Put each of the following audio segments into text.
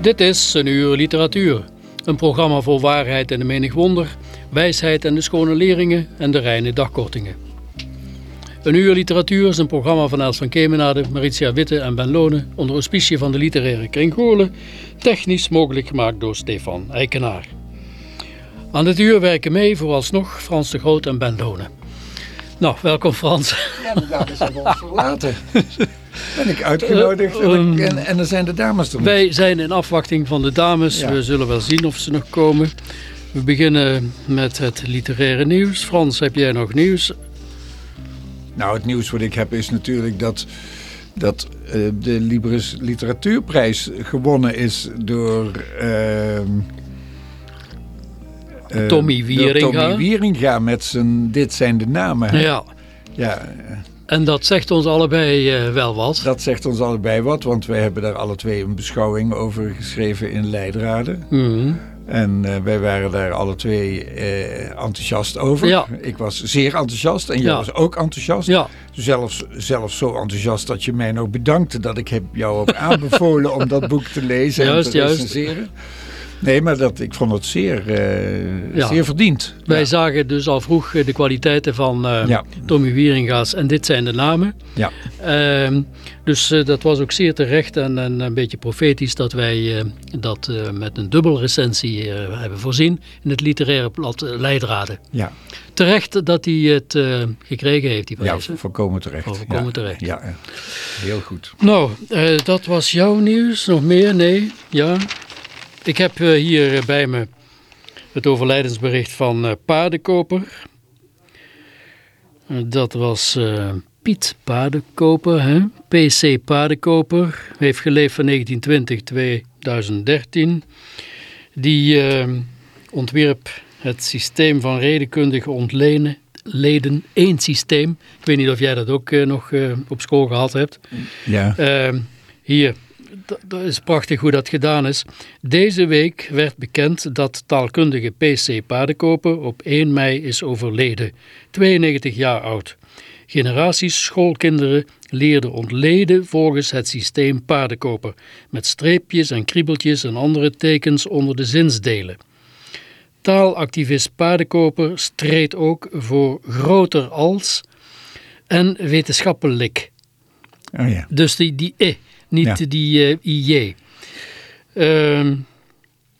Dit is Een Uur Literatuur. Een programma voor waarheid en de menig wonder, wijsheid en de schone leringen en de reine dagkortingen. Een Uur Literatuur is een programma van Els van Kemenade, Maritia Witte en Ben Lonen onder auspicie van de literaire kring Goorlen, technisch mogelijk gemaakt door Stefan Eikenaar. Aan dit uur werken mee vooralsnog Frans de Groot en Ben Lonen. Nou, welkom Frans. Ja, de hebben ons verlaten. Ben ik uitgenodigd en, Um, ik- en, en dan zijn de dames er niet. Wij zijn in afwachting van de dames. Ja. We zullen wel zien of ze nog komen. We beginnen met het literaire nieuws. Frans, heb jij nog nieuws? Nou, het nieuws wat ik heb is natuurlijk dat, dat eh, de Libris Literatuurprijs gewonnen is door... ehm, eh, Tommy Wieringa. Tommy Wieringa met zijn Dit zijn de namen. hè? Ja, ja en dat zegt ons allebei eh, wel wat. dat zegt ons allebei wat, want wij hebben daar alle twee een beschouwing over geschreven in Leidraden. Mhm. En eh, wij waren daar alle twee eh, enthousiast over. Ja. Ik was zeer enthousiast en jij Ja. was ook enthousiast. Ja, Zelfs, zelfs zo enthousiast dat je mij nog bedankte dat ik heb jou heb aanbevolen om dat boek te lezen Juist, en te juist. Nee, maar dat, ik vond het zeer, eh, Ja. zeer verdiend. wij ja. zagen dus al vroeg eh, de kwaliteiten van eh, Ja. Tommy Wieringa's en dit zijn de namen. Ja. Ehm, dus dat was ook zeer terecht en, en een beetje profetisch dat wij dat met een dubbel recensie hebben voorzien in het literaire blad Leidraden. Ja, Terecht dat hij het gekregen heeft, die ja prijs. hè? volkomen terecht. Volkomen ja. terecht. Ja, ja. heel goed. Nou, dat was jouw nieuws. Nog meer? Nee? Ja? Ik heb eh, hier eh, bij me het overlijdensbericht van eh, Paardenkoper. Dat was Piet Paardenkoper, hè? PC Paardenkoper. Heeft geleefd van 1920-2013. Die eh, ontwierp het systeem van redenkundig ontlenen. Leden, één systeem. Ik weet niet of jij dat ook nog op school gehad hebt. Ja, Ehm, hier, dat, is prachtig hoe dat gedaan is. Deze week werd bekend dat taalkundige PC Paardenkoper op 1 mei is overleden. 92 jaar oud. Generaties schoolkinderen leerden ontleden volgens het systeem Paardenkoper, met streepjes en kriebeltjes en andere tekens onder de zinsdelen. Taalactivist Paardenkoper streed ook voor groter als en wetenschappelijk. oh ja. Dus die, die E, niet Ja. die eh, IJ. Ehm,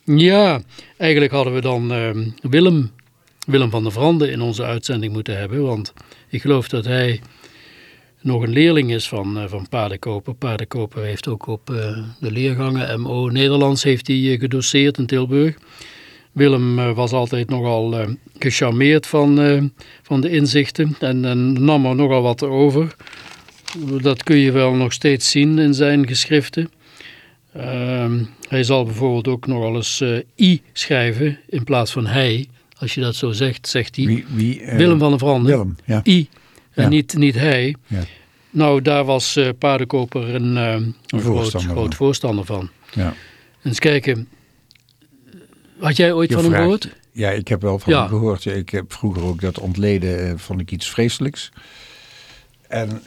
ja, eigenlijk hadden we dan ehm, Willem, Willem van der Vrande in onze uitzending moeten hebben. Want ik geloof dat hij nog een leerling is van, eh, van Paardenkoper. Paardenkoper heeft ook op eh, de leergangen MO Nederlands heeft hij, eh, gedoseerd in Tilburg. Willem was altijd nogal gecharmeerd van, van de inzichten en, en nam er nogal wat over. Dat kun je wel nog steeds zien in zijn geschriften. Ehm, hij zal bijvoorbeeld ook nog eens eh, I schrijven in plaats van hij. Als je dat zo zegt, zegt hij. Wie, wie, eh, Willem van der Vrande. Willem, ja. I. En Ja. niet, niet hij. Ja. Nou, daar was eh Paardenkoper een, een groot, voorstander groot van. voorstander van. Ja. Eens kijken. Had jij ooit Je van hem gehoord? Ja, ik heb wel van hem gehoord. Ik heb vroeger ook dat ontleden, vond ik iets vreselijks. En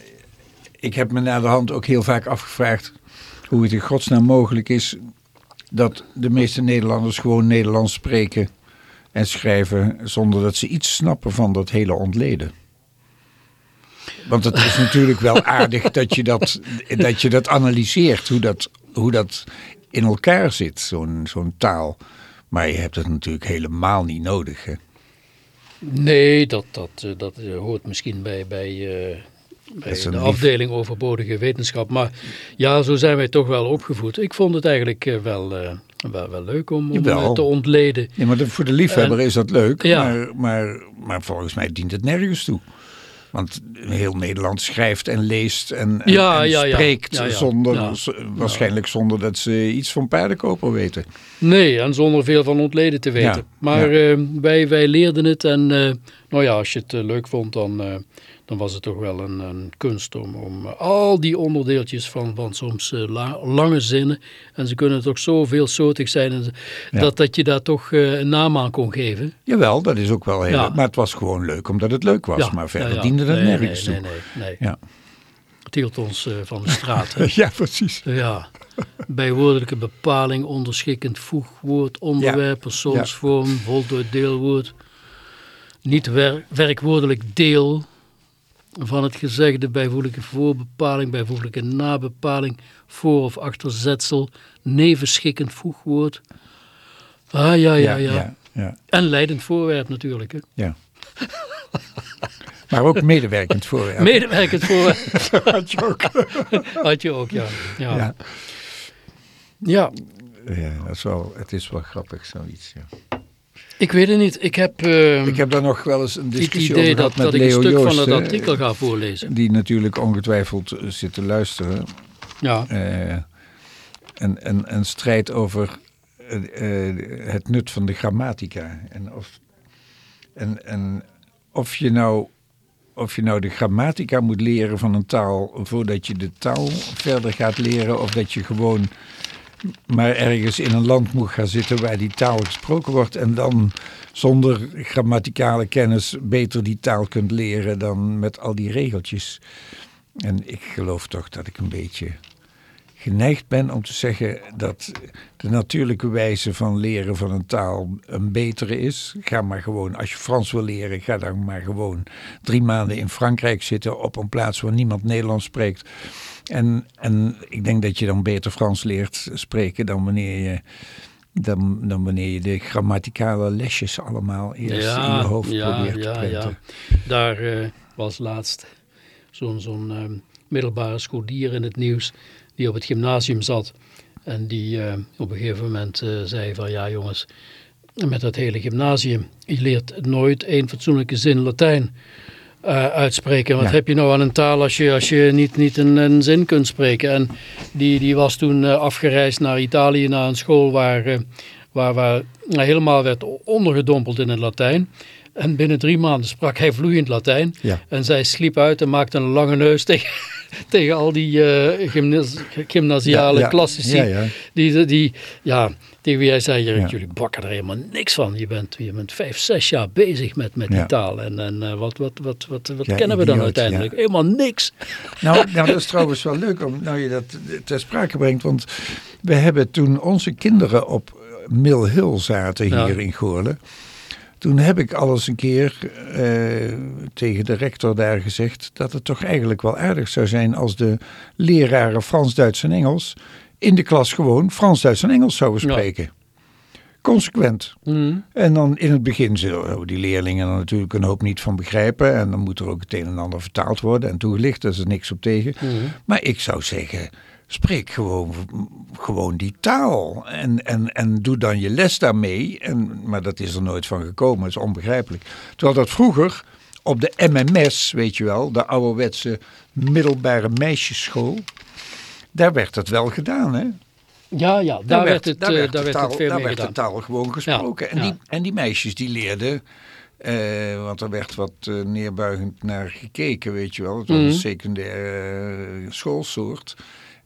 ik heb me naar de hand ook heel vaak afgevraagd hoe het in godsnaam mogelijk is dat de meeste Nederlanders gewoon Nederlands spreken en schrijven zonder dat ze iets snappen van dat hele ontleden. Want het is natuurlijk wel aardig dat je dat, dat, je dat analyseert, hoe dat, hoe dat in elkaar zit, zo'n zo'n taal. Maar je hebt het natuurlijk helemaal niet nodig. Hè? Nee, dat, dat, eh, dat eh, hoort misschien bij, bij, uh, bij de afdeling overbodige wetenschap. Maar ja, zo zijn wij toch wel opgevoed. Ik vond het eigenlijk wel, uh, wel, wel leuk om, om te ontleden. Ja, maar voor de liefhebber en, is dat leuk. Ja. Maar, maar, maar volgens mij dient het nergens toe. Want heel Nederland schrijft en leest en, en, ja, en ja, spreekt Zonder, waarschijnlijk zonder dat ze iets van paardenkoper weten. Nee, en zonder veel van ontleden te weten. maar uh, wij, wij leerden het en uh, nou ja, als je het leuk vond, dan, dan was het toch wel een, een kunst om, om al die onderdeeltjes van, van soms la, lange zinnen, en ze kunnen toch zo veelsoortig zijn, en, dat, dat je daar toch een naam aan kon geven. Jawel, dat is ook wel heel Maar het was gewoon leuk omdat het leuk was, maar verder diende het nee, nergens nee, toe. Nee, nee. Het hield ons van de straat. ja, precies. Ja. Bijwoordelijke bepaling, onderschikkend voegwoord, onderwerp, persoonsvorm, voltooid deelwoord. Niet wer werkwoordelijk deel van het gezegde, bijvoeglijke voorbepaling, bijvoeglijke nabepaling, voor- of achterzetsel, nevenschikkend voegwoord. Ah, ja, ja, ja. ja, ja. En leidend voorwerp natuurlijk. Hè. Ja. Maar ook medewerkend voorwerp. Medewerkend voorwerp. Had je ook. Had je ook, ja. Ja. ja. ja. ja dat is wel, het is wel grappig zoiets, ja. Ik weet het niet. Ik heb, uh, ik heb daar nog wel eens een discussie over dat, met dat Leo ik een stuk Joost, van het artikel ga voorlezen. Die natuurlijk ongetwijfeld zit te luisteren. Ja. Uh, en, en, en strijd over uh, het nut van de grammatica. En of, en, en of je nou of je nou de grammatica moet leren van een taal voordat je de taal verder gaat leren, of dat je gewoon maar ergens in een land moet gaan zitten waar die taal gesproken wordt en dan zonder grammaticale kennis beter die taal kunt leren dan met al die regeltjes. En ik geloof toch dat ik een beetje geneigd ben om te zeggen dat de natuurlijke wijze van leren van een taal een betere is. Ga maar gewoon, als je Frans wil leren, ga dan maar gewoon drie maanden in Frankrijk zitten op een plaats waar niemand Nederlands spreekt. En, en ik denk dat je dan beter Frans leert spreken dan wanneer je, dan, dan wanneer je de grammaticale lesjes allemaal eerst ja, in je hoofd ja, probeert ja, te prenten. Ja. Daar uh, was laatst zo'n zo'n uh, middelbare scholier in het nieuws die op het gymnasium zat. En die uh, op een gegeven moment zei van ja jongens, met dat hele gymnasium, je leert nooit één fatsoenlijke zin Latijn. Uh, uitspreken. Wat ja. heb je nou aan een taal als je, als je niet, niet een, een zin kunt spreken? En die, die was toen afgereisd naar Italië, naar een school waar, waar, waar helemaal werd ondergedompeld in het Latijn. En binnen drie maanden sprak hij vloeiend Latijn. Ja. En zij sliep uit en maakte een lange neus tegen, tegen al die gymnas gymnasiale ja, ja. klassici. Die, die, ja, tegen wie hij zei, jullie bakken er helemaal niks van. Je bent, je bent vijf, zes jaar bezig met, met die taal. En, en uh, wat, wat, wat, wat, wat kennen we dan uiteindelijk? Helemaal niks. Nou, nou, dat is trouwens wel leuk om nou je dat ter sprake brengt. Want we hebben toen onze kinderen op Mill Hill zaten hier in Goorlen. Toen heb ik alles een keer uh, tegen de rector daar gezegd dat het toch eigenlijk wel aardig zou zijn als de leraren Frans, Duits en Engels in de klas gewoon Frans, Duits en Engels zouden spreken. Ja. Consequent. Mm. En dan in het begin zullen die leerlingen er natuurlijk een hoop niet van begrijpen. En dan moet er ook het een en ander vertaald worden en toegelicht. Daar is er niks op tegen. Mm. Maar ik zou zeggen, spreek gewoon, gewoon die taal. En, en, en doe dan je les daarmee. En, maar dat is er nooit van gekomen. Dat is onbegrijpelijk. Terwijl dat vroeger op de MMS, weet je wel, de ouderwetse middelbare meisjesschool. Daar werd het wel gedaan, hè? Ja, ja, daar, daar werd het, daar werd, uh, daar de, taal, werd het daar werd de taal gewoon gesproken. Ja, en, ja. die, en die meisjes die leerden, uh, want er werd wat uh, neerbuigend naar gekeken, weet je wel. Het was Mhm. een secundaire uh, schoolsoort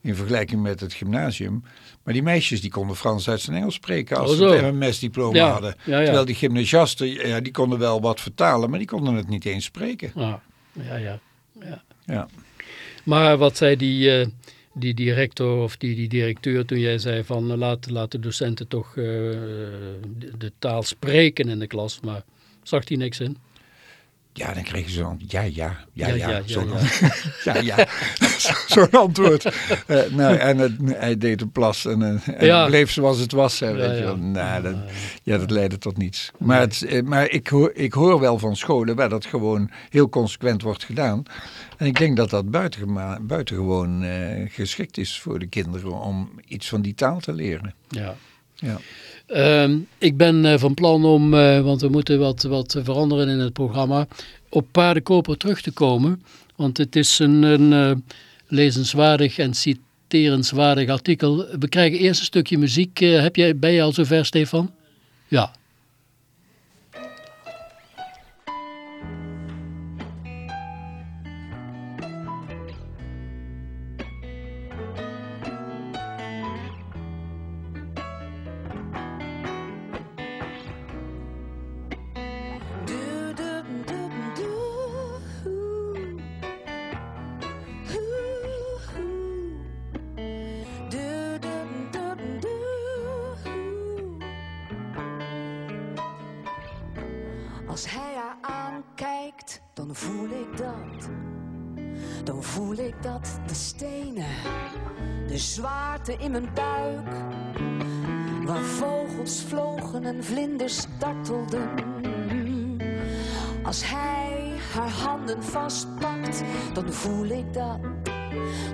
in vergelijking met het gymnasium. Maar die meisjes die konden Frans, Duits en Engels spreken als Oh, ze het MMS-diploma Ja, hadden. ja, ja. Terwijl die gymnasiasten, ja, die konden wel wat vertalen, maar die konden het niet eens spreken. Ja, ja, ja. ja. Ja. Maar wat zei die, uh, die director of die, die directeur toen jij zei van uh, laat, laat de docenten toch uh, de, de, taal spreken in de klas, maar zag hij niks in? Ja, dan kreeg je zo'n ja, ja, ja, Ja, zo'n ja. ja, zo'n antwoord. Eh, nou, en het, hij deed een plas en, eh, en Ja. bleef zoals het was. Hè, weet Ja, je wel. Nou, dat, ja, dat leidde tot niets. Maar, het, eh, maar ik, hoor, ik hoor wel van scholen waar dat gewoon heel consequent wordt gedaan. En ik denk dat dat buitengewoon eh, geschikt is voor de kinderen om iets van die taal te leren. Ja. Ja. Ehm, ik ben eh, van plan om, eh, want we moeten wat, wat veranderen in het programma, op paardenkoper terug te komen. Want het is een, een eh, lezenswaardig en citerenswaardig artikel. We krijgen eerst een stukje muziek. Heb jij, ben je al zover, Stefan? Ja. Als hij haar aankijkt, dan voel ik dat. Dan voel ik dat de stenen, de zwaarte in mijn buik. Waar vogels vlogen en vlinders dartelden. Als hij haar handen vastpakt, dan voel ik dat.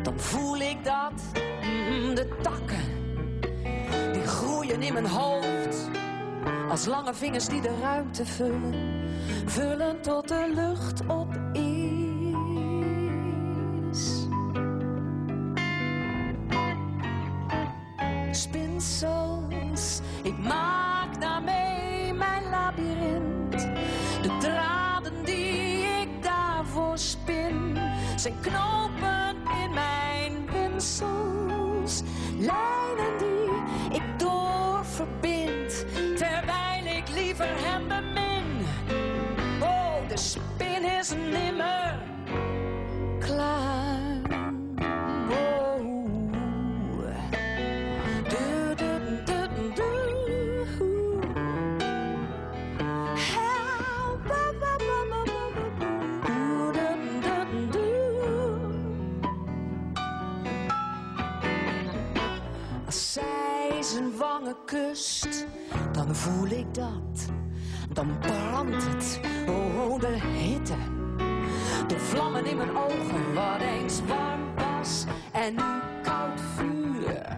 Dan voel ik dat de takken, die groeien in mijn hoofd. Als lange vingers die de ruimte vullen, vullen tot de lucht op is. Dat. Dan brandt het, oh, de hitte. De vlammen in mijn ogen, wat eens warm was en nu koud vuur.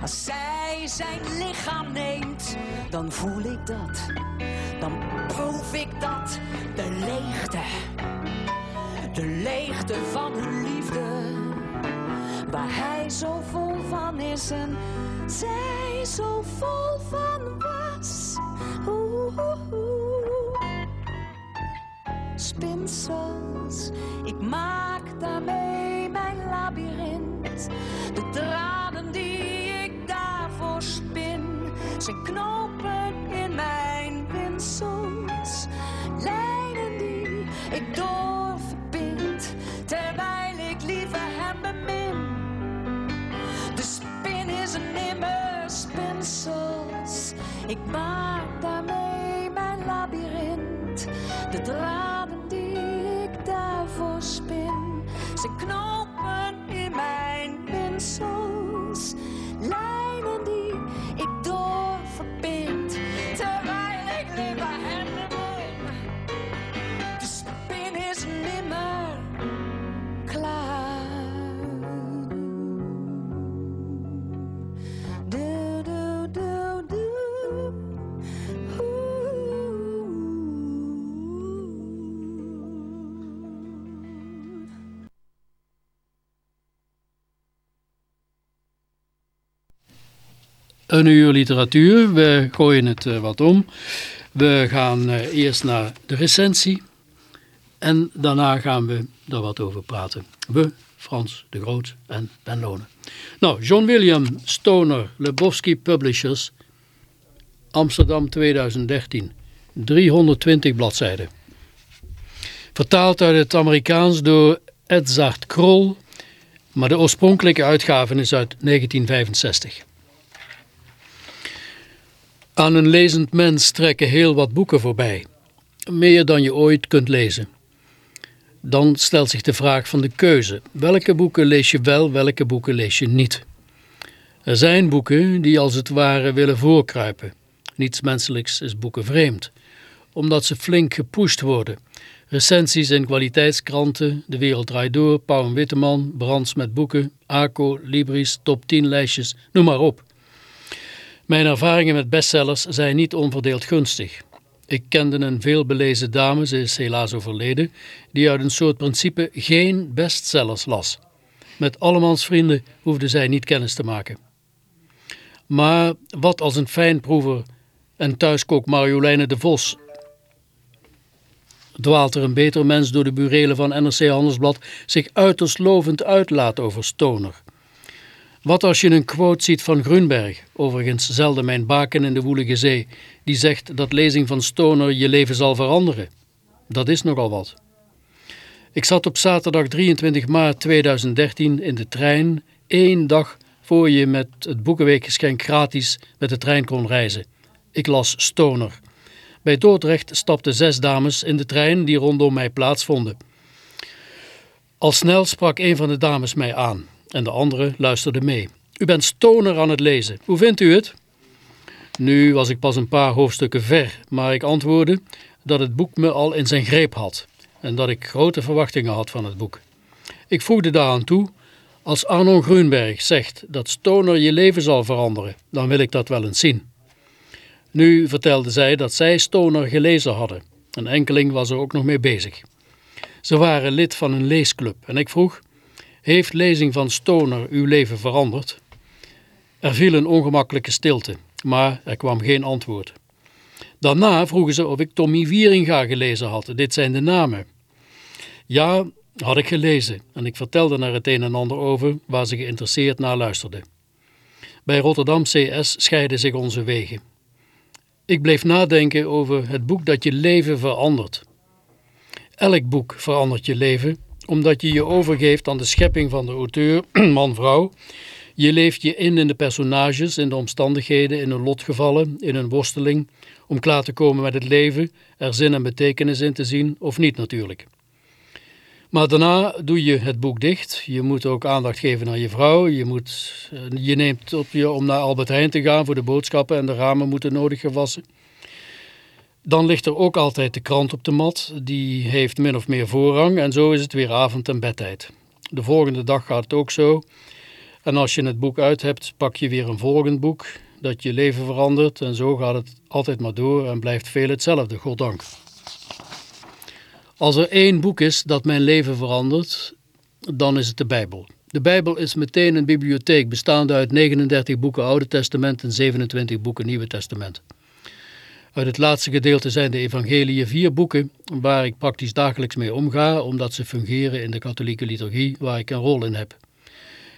Als zij zijn lichaam neemt, dan voel ik dat. Dan proef ik dat, de leegte. De leegte van hun liefde. Waar hij zo vol van is en zij zo vol van. Spinsels, ik maak daarmee mijn labyrint. De draden die ik daarvoor spin, zijn knopen in mijn pinsels. Lijnen die ik doorverbind, terwijl ik liever hem bemin. De spin is een nimmer spinsels. Ik maak daarmee. De draden die ik daarvoor spin. Ze knopen in mijn Een uur literatuur. We gooien het eh, wat om. We gaan eh, eerst naar de recensie. En daarna gaan we er wat over praten. We, Frans de Groot en Ben Lonen. Nou, John William Stoner, Lebowski Publishers, Amsterdam 2013. 320 bladzijden. Vertaald uit het Amerikaans door Edzard Krol, maar de oorspronkelijke uitgave is uit 1965. Aan een lezend mens trekken heel wat boeken voorbij. meer dan je ooit kunt lezen. Dan stelt zich de vraag van de keuze. Welke boeken lees je wel, welke boeken lees je niet? Er zijn boeken die als het ware willen voorkruipen. Niets menselijks is boeken vreemd, omdat ze flink gepusht worden. Recensies in kwaliteitskranten, De Wereld Draait Door, Pauw en Witteman, Brands met boeken, ACO, Libris, top 10 lijstjes, noem maar op. Mijn ervaringen met bestsellers zijn niet onverdeeld gunstig. Ik kende een veelbelezen dame, ze is helaas overleden, die uit een soort principe geen bestsellers las. Met allemans vrienden hoefde zij niet kennis te maken. Maar wat als een fijnproever en thuiskook Marjoleine de Vos dwaalt er een beter mens door de burelen van NRC Handelsblad zich uiterst lovend uitlaat over Stoner. Wat als je een quote ziet van Grunberg, overigens zelden mijn baken in de woelige zee, die zegt dat lezing van Stoner je leven zal veranderen. Dat is nogal wat. Ik zat op zaterdag 23 maart 2013 in de trein, één dag voor je met het Boekenweekgeschenk gratis met de trein kon reizen. Ik las Stoner. Bij Dordrecht stapten zes dames in de trein die rondom mij plaatsvonden. Al snel sprak een van de dames mij aan en de andere luisterde mee. U bent Stoner aan het lezen. Hoe vindt u het? Nu was ik pas een paar hoofdstukken ver, maar ik antwoordde dat het boek me al in zijn greep had en dat ik grote verwachtingen had van het boek. Ik voegde daaraan toe, als Arno Grunberg zegt dat Stoner je leven zal veranderen, dan wil ik dat wel eens zien. Nu vertelde zij dat zij Stoner gelezen hadden. Een enkeling was er ook nog mee bezig. Ze waren lid van een leesclub en ik vroeg, heeft lezing van Stoner uw leven veranderd? Er viel een ongemakkelijke stilte, maar er kwam geen antwoord. Daarna vroegen ze of ik Tommy Wieringa gelezen had. Dit zijn de namen. Ja, had ik gelezen en ik vertelde er het een en ander over waar ze geïnteresseerd naar luisterden. Bij Rotterdam CS scheiden zich onze wegen. Ik bleef nadenken over het boek dat je leven verandert. Elk boek verandert je leven, omdat je je overgeeft aan de schepping van de auteur, man-vrouw. Je leeft je in in de personages, in de omstandigheden, in hun lotgevallen, in hun worsteling, om klaar te komen met het leven, er zin en betekenis in te zien, of niet natuurlijk. Maar daarna doe je het boek dicht. Je moet ook aandacht geven aan je vrouw. Je, moet, eh, je neemt op je om naar Albert Heijn te gaan voor de boodschappen en de ramen moeten nodig gewassen. Dan ligt er ook altijd de krant op de mat. Die heeft min of meer voorrang en zo is het weer avond- en bedtijd. De volgende dag gaat het ook zo. En als je het boek uit hebt, pak je weer een volgend boek dat je leven verandert. En zo gaat het altijd maar door en blijft veel hetzelfde, goddank. Als er één boek is dat mijn leven verandert, dan is het de Bijbel. De Bijbel is meteen een bibliotheek bestaande uit 39 boeken Oude Testament en 27 boeken Nieuwe Testament. Uit het laatste gedeelte zijn de evangeliën vier boeken waar ik praktisch dagelijks mee omga, omdat ze fungeren in de katholieke liturgie waar ik een rol in heb.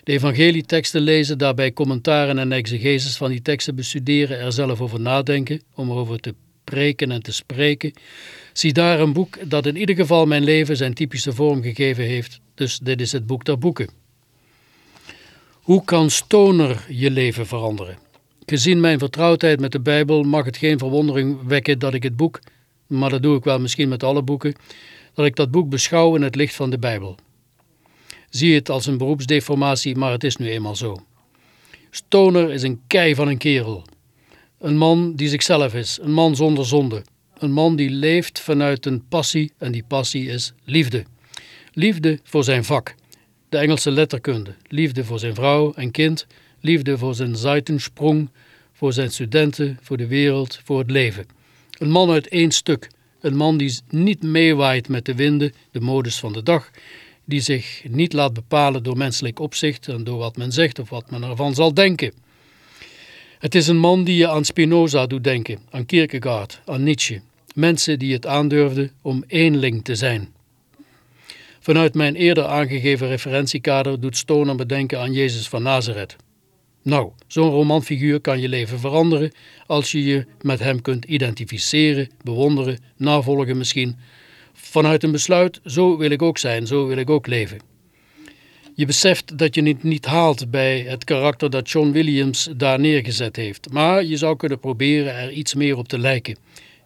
De evangelieteksten lezen, daarbij commentaren en exegeses van die teksten bestuderen, er zelf over nadenken, om erover te preken en te spreken. Zie daar een boek dat in ieder geval mijn leven zijn typische vorm gegeven heeft, dus dit is het boek der boeken. Hoe kan stoner je leven veranderen? Gezien mijn vertrouwdheid met de Bijbel mag het geen verwondering wekken dat ik het boek, maar dat doe ik wel misschien met alle boeken, dat ik dat boek beschouw in het licht van de Bijbel. Zie het als een beroepsdeformatie, maar het is nu eenmaal zo. Stoner is een kei van een kerel. Een man die zichzelf is, een man zonder zonde. Een man die leeft vanuit een passie en die passie is liefde. Liefde voor zijn vak, de Engelse letterkunde. Liefde voor zijn vrouw en kind. Liefde voor zijn Seitensprong, voor zijn studenten, voor de wereld, voor het leven. Een man uit één stuk. Een man die niet meewaait met de winden, de modes van de dag. Die zich niet laat bepalen door menselijk opzicht en door wat men zegt of wat men ervan zal denken. Het is een man die je aan Spinoza doet denken, aan Kierkegaard, aan Nietzsche. Mensen die het aandurfden om eenling te zijn. Vanuit mijn eerder aangegeven referentiekader doet Stoner me denken aan Jezus van Nazareth. Nou, zo'n romanfiguur kan je leven veranderen als je je met hem kunt identificeren, bewonderen, navolgen misschien. Vanuit een besluit, zo wil ik ook zijn, zo wil ik ook leven. Je beseft dat je het niet haalt bij het karakter dat John Williams daar neergezet heeft. Maar je zou kunnen proberen er iets meer op te lijken.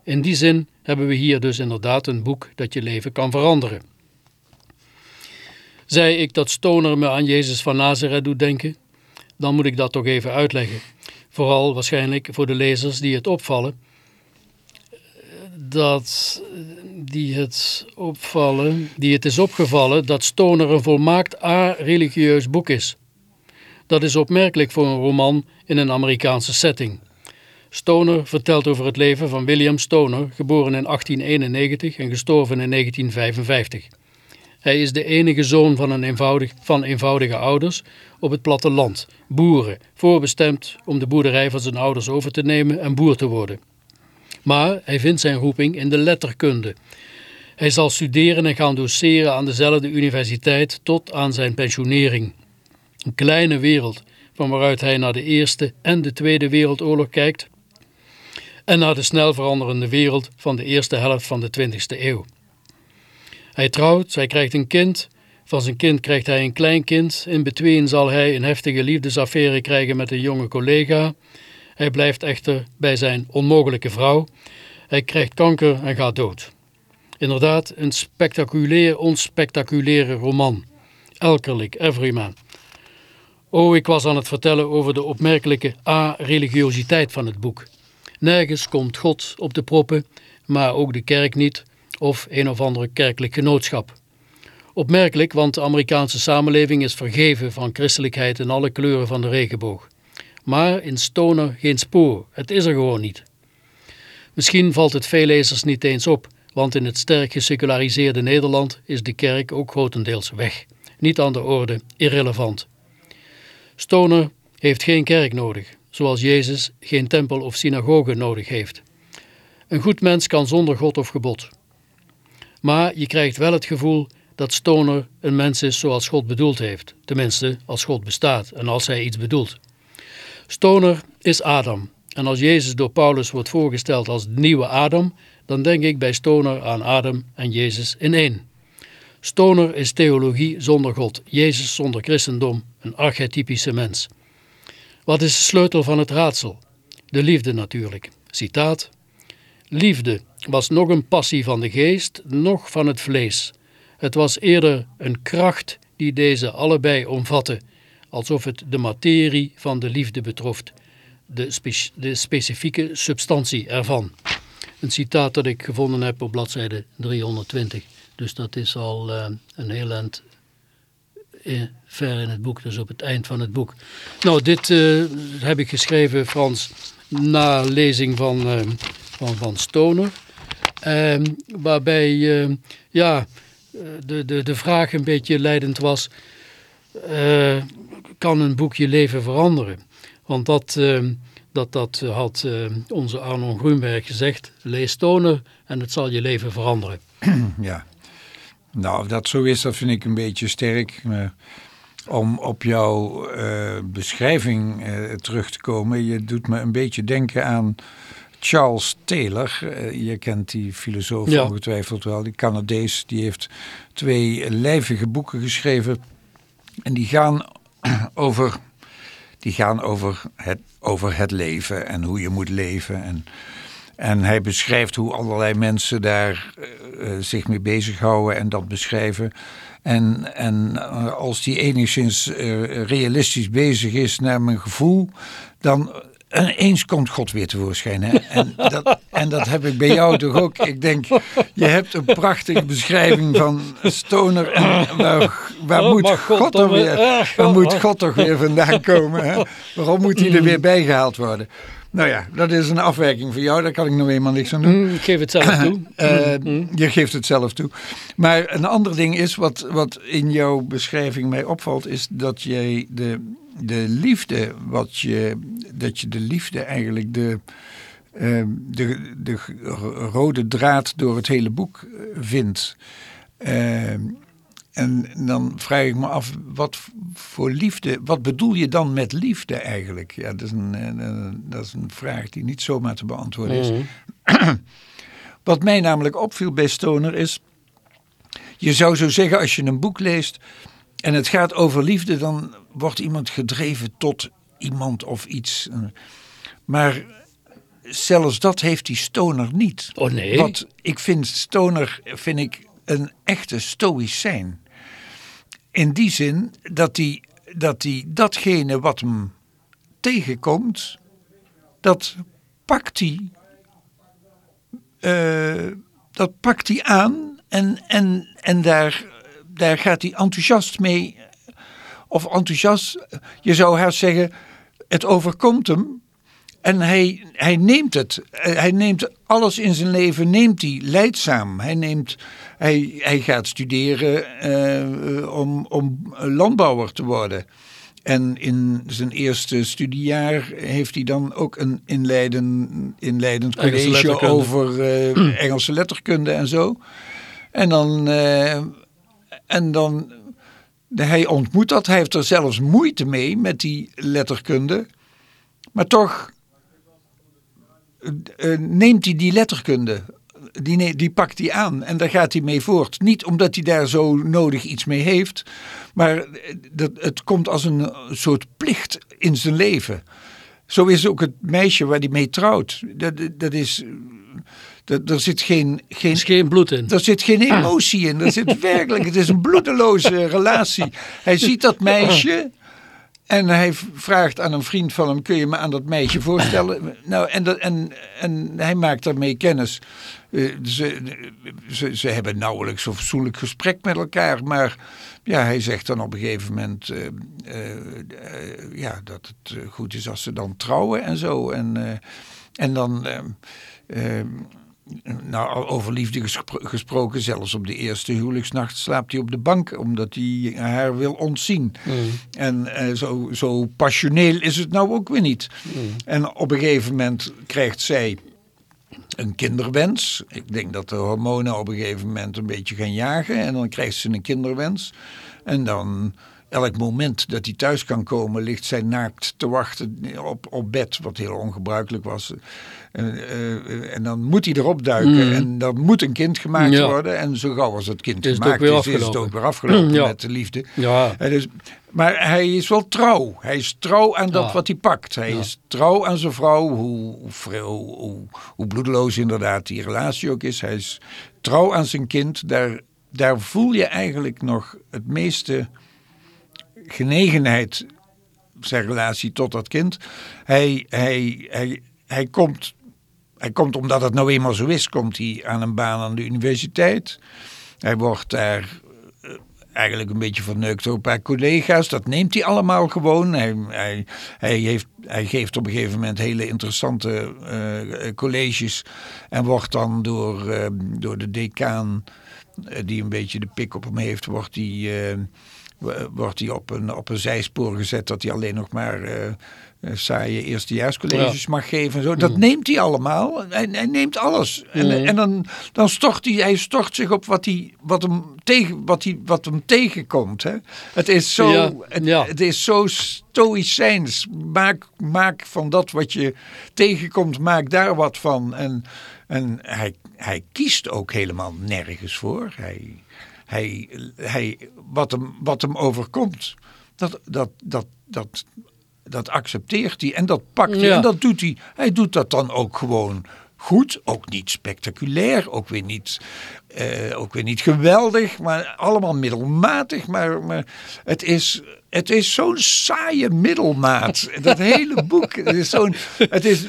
In die zin hebben we hier dus inderdaad een boek dat je leven kan veranderen. Zei ik dat Stoner me aan Jezus van Nazareth doet denken? Dan moet ik dat toch even uitleggen. Vooral waarschijnlijk voor de lezers die het opvallen. Dat die het opvallen, die het is opgevallen dat Stoner een volmaakt a-religieus boek is. Dat is opmerkelijk voor een roman in een Amerikaanse setting. Stoner vertelt over het leven van William Stoner, geboren in 1891 en gestorven in 1955. Hij is de enige zoon van, een van eenvoudige ouders op het platteland, boeren, voorbestemd om de boerderij van zijn ouders over te nemen en boer te worden. Maar hij vindt zijn roeping in de letterkunde. Hij zal studeren en gaan doseren aan dezelfde universiteit tot aan zijn pensionering. Een kleine wereld van waaruit hij naar de Eerste en de Tweede Wereldoorlog kijkt en naar de snel veranderende wereld van de eerste helft van de 20e eeuw. Hij trouwt, hij krijgt een kind, van zijn kind krijgt hij een kleinkind, in between zal hij een heftige liefdesaffaire krijgen met een jonge collega. Hij blijft echter bij zijn onmogelijke vrouw. Hij krijgt kanker en gaat dood. Inderdaad, een spectaculair, onspectaculaire roman. Elkerlijk, Everyman. Oh, ik was aan het vertellen over de opmerkelijke a-religiositeit van het boek. Nergens komt God op de proppen, maar ook de kerk niet, of een of andere kerkelijk genootschap. Opmerkelijk, want de Amerikaanse samenleving is vergeven van christelijkheid in alle kleuren van de regenboog. Maar in Stoner geen spoor, het is er gewoon niet. Misschien valt het veel lezers niet eens op, want in het sterk geseculariseerde Nederland is de kerk ook grotendeels weg. Niet aan de orde, irrelevant. Stoner heeft geen kerk nodig, zoals Jezus geen tempel of synagoge nodig heeft. Een goed mens kan zonder God of gebod. Maar je krijgt wel het gevoel dat Stoner een mens is zoals God bedoeld heeft. Tenminste, als God bestaat en als hij iets bedoelt. Stoner is Adam. En als Jezus door Paulus wordt voorgesteld als de nieuwe Adam, dan denk ik bij Stoner aan Adam en Jezus in één. Stoner is theologie zonder God, Jezus zonder christendom, een archetypische mens. Wat is de sleutel van het raadsel? De liefde natuurlijk. Citaat. Liefde was nog een passie van de geest, nog van het vlees. Het was eerder een kracht die deze allebei omvatte, alsof het de materie van de liefde betrof, de, spe de specifieke substantie ervan. Een citaat dat ik gevonden heb op bladzijde 320. Dus dat is al uh, een heel eind uh, ver in het boek, dus op het eind van het boek. Nou, dit uh, heb ik geschreven, Frans, na lezing van, van, van Stoner. Ehm, waarbij ja, de, de, de vraag een beetje leidend was, kan een boek je leven veranderen? Want dat, ehm, dat, dat had onze Arno Grunberg gezegd, lees Stoner en het zal je leven veranderen. Ja. Nou, dat zo is, dat vind ik een beetje sterk. Maar om op jouw uh, beschrijving terug te komen, je doet me een beetje denken aan Charles Taylor. Uh, je kent die filosoof ja. ongetwijfeld wel, die Canadees. Die heeft twee lijvige boeken geschreven. En die gaan over, die gaan over, het, over het leven en hoe je moet leven. En en hij beschrijft hoe allerlei mensen daar uh, zich mee bezighouden en dat beschrijven. En, en als die enigszins uh, realistisch bezig is naar mijn gevoel, dan eens komt God weer tevoorschijn. Hè? En, dat, en dat heb ik bij jou toch ook. Ik denk, je hebt een prachtige beschrijving van Stoner. En waar, waar oh, moet God, God toch weer, waar moet God toch weer vandaan komen? Hè? Waarom moet hij er weer bijgehaald worden? Nou ja, dat is een afwijking voor jou. Daar kan ik nog eenmaal niks aan doen. Mm, ik geef het zelf toe. uh, mm. Je geeft het zelf toe. Maar een ander ding is, wat, wat in jouw beschrijving mij opvalt, is dat jij de, de liefde, wat je, dat je de liefde eigenlijk de, uh, de, de rode draad door het hele boek vindt. Uh, en dan vraag ik me af, wat voor liefde, wat bedoel je dan met liefde eigenlijk? Ja, dat is een, een dat is een vraag die niet zomaar te beantwoorden is. Mm. Wat mij namelijk opviel bij Stoner is, je zou zo zeggen als je een boek leest en het gaat over liefde, dan wordt iemand gedreven tot iemand of iets. Maar zelfs dat heeft die stoner niet. Oh nee? Want ik vind stoner vind ik een echte stoïcijn. In die zin dat hij dat hij datgene wat hem tegenkomt, dat pakt hij, eh, dat pakt hij aan en, en, en daar, daar gaat hij enthousiast mee. Of enthousiast, je zou haast zeggen, het overkomt hem en hij, hij neemt het. Hij neemt alles in zijn leven, neemt hij leidzaam. Hij, neemt, hij, hij gaat studeren eh, om, om landbouwer te worden. En in zijn eerste studiejaar heeft hij dan ook een inleidend, inleidend college over uh, Engelse letterkunde en zo. En dan, uh, en dan, hij ontmoet dat, hij heeft er zelfs moeite mee met die letterkunde. Maar toch neemt hij die letterkunde, die, die pakt hij aan en daar gaat hij mee voort. Niet omdat hij daar zo nodig iets mee heeft, maar eh, dat, het komt als een soort plicht in zijn leven. Zo is ook het meisje waar hij mee trouwt. Dat, dat is... Dat, er zit geen, geen, is geen bloed in. Er zit geen emotie in. Er zit werkelijk, het is een bloedeloze relatie. Hij ziet dat meisje en hij vraagt aan een vriend van hem: kun je me aan dat meisje voorstellen? Nou, en, dat, en, en hij maakt daarmee kennis. Uh, ze, ze, hebben nauwelijks een fatsoenlijk gesprek met elkaar. Maar ja, hij zegt dan op een gegeven moment uh, uh, ja, dat het goed is als ze dan trouwen en zo. En, en dan nou, over liefde gesproken, zelfs op de eerste huwelijksnacht slaapt hij op de bank, omdat hij haar wil ontzien. Mm. En uh, zo, zo passioneel is het nou ook weer niet. Mm. En op een gegeven moment krijgt zij een kinderwens. Ik denk dat de hormonen op een gegeven moment een beetje gaan jagen. En dan krijgt ze een kinderwens. En dan elk moment dat hij thuis kan komen, ligt zij naakt te wachten op, op bed, wat heel ongebruikelijk was. En, uh, en dan moet hij erop duiken mm. en dan moet een kind gemaakt worden. En zo gauw als het kind is gemaakt is, is het ook weer afgelopen ja. met de liefde. Ja. Dus, maar hij is wel trouw. Hij is trouw aan dat wat hij pakt. Hij is trouw aan zijn vrouw, hoe, hoe, hoe, hoe bloedeloos inderdaad die relatie ook is. Hij is trouw aan zijn kind. Daar, daar voel je eigenlijk nog het meeste genegenheid, zijn relatie tot dat kind. Hij, hij, hij, hij, komt, hij komt, omdat het nou eenmaal zo is, komt hij aan een baan aan de universiteit. Hij wordt daar eh, eigenlijk een beetje verneukt door een paar collega's. Dat neemt hij allemaal gewoon. Hij, hij, heeft, hij geeft op een gegeven moment hele interessante uh, colleges. En wordt dan door, door de decaan, die een beetje de pik op hem heeft, wordt hij wordt hij op een, op een zijspoor gezet dat hij alleen nog maar uh, saaie eerstejaarscolleges mag geven. En zo. Dat mm. neemt hij allemaal. Hij, hij neemt alles. En, mm. en dan, dan stort hij, hij stort zich op wat, hij, wat, hem, tegen, wat, hij, wat hem tegenkomt. Hè? Het, is zo, ja. Het, ja. het, is zo stoïcijns. Maak, maak van dat wat je tegenkomt, maak daar wat van. En, en hij, hij kiest ook helemaal nergens voor. Hij hij, hij, wat, hem, wat hem overkomt, dat, dat, dat, dat, dat accepteert hij en dat pakt hij en dat doet hij. Hij doet dat dan ook gewoon goed, ook niet spectaculair, ook weer niet, uh, ook weer niet geweldig, maar allemaal middelmatig. Maar, maar het is, het is zo'n saaie middelmaat. Dat hele boek. Het is zo'n. Het is.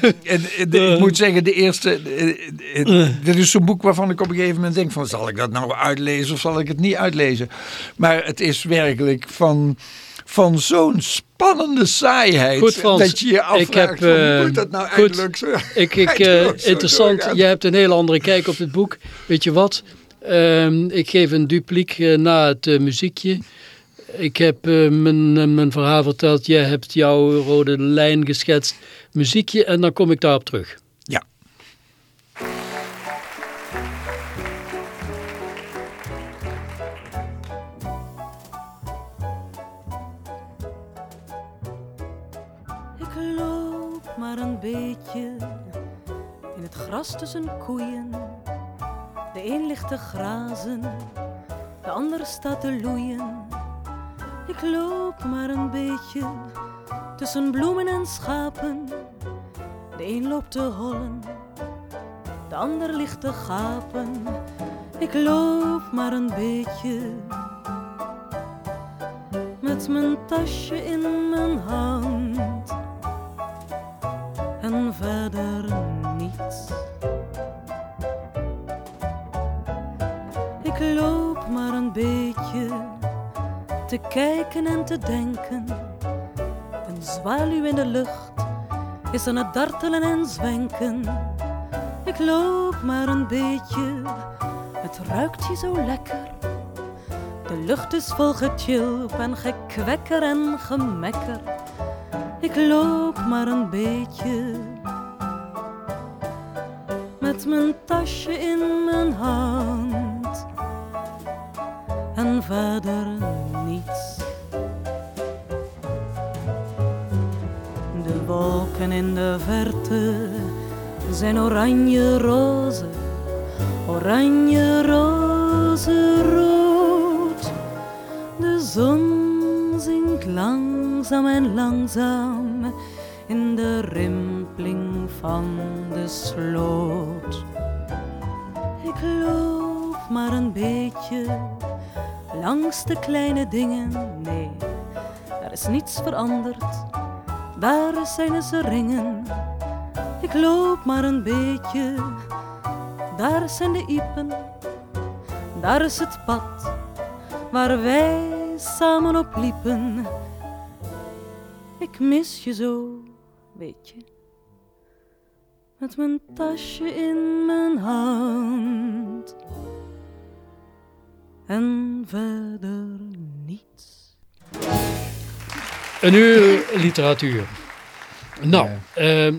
ik moet zeggen, de eerste. Dit is zo'n boek waarvan ik op een gegeven moment denk: van zal ik dat nou uitlezen of zal ik het niet uitlezen? Maar het is werkelijk van van zo'n spannende saaiheid. Goed, Frans, dat je je afvraagt, ik heb, van, hoe moet dat nou goed, eindelijk zo ik, ik, uh, Interessant, je hebt een hele andere kijk op het boek. Weet je wat? Uh, ik geef een dupliek uh, na het uh, muziekje. Ik heb mijn, mijn verhaal verteld. Jij hebt jouw rode lijn geschetst. Muziekje en dan kom ik daarop terug. Tussen koeien. De een ligt te grazen, de ander staat te loeien. Ik loop maar een beetje tussen bloemen en schapen. De een loopt te hollen, de ander ligt te gapen. Ik loop maar een beetje met mijn tasje in mijn hand te kijken en te denken. Een zwaluw in de lucht is aan het dartelen en zwenken. Ik loop maar een beetje, het ruikt hier zo lekker. De lucht is vol getjilp en gekwekker en gemekker. Ik loop maar een beetje met mijn tasje in mijn hand en verder De wolken in de verte zijn oranje roze, oranje roze rood. De zon zinkt langzaam en langzaam in de rimpeling van de sloot. Ik loop maar een beetje langs de kleine dingen. Nee, er is niets veranderd. Daar zijn ze ringen. Ik loop maar een beetje. Daar zijn de iepen. Daar is het pad waar wij samen op liepen. Ik mis je zo, weet je. Met mijn tasje in mijn hand. En verder niets. Een uur literatuur. Nou, ehm,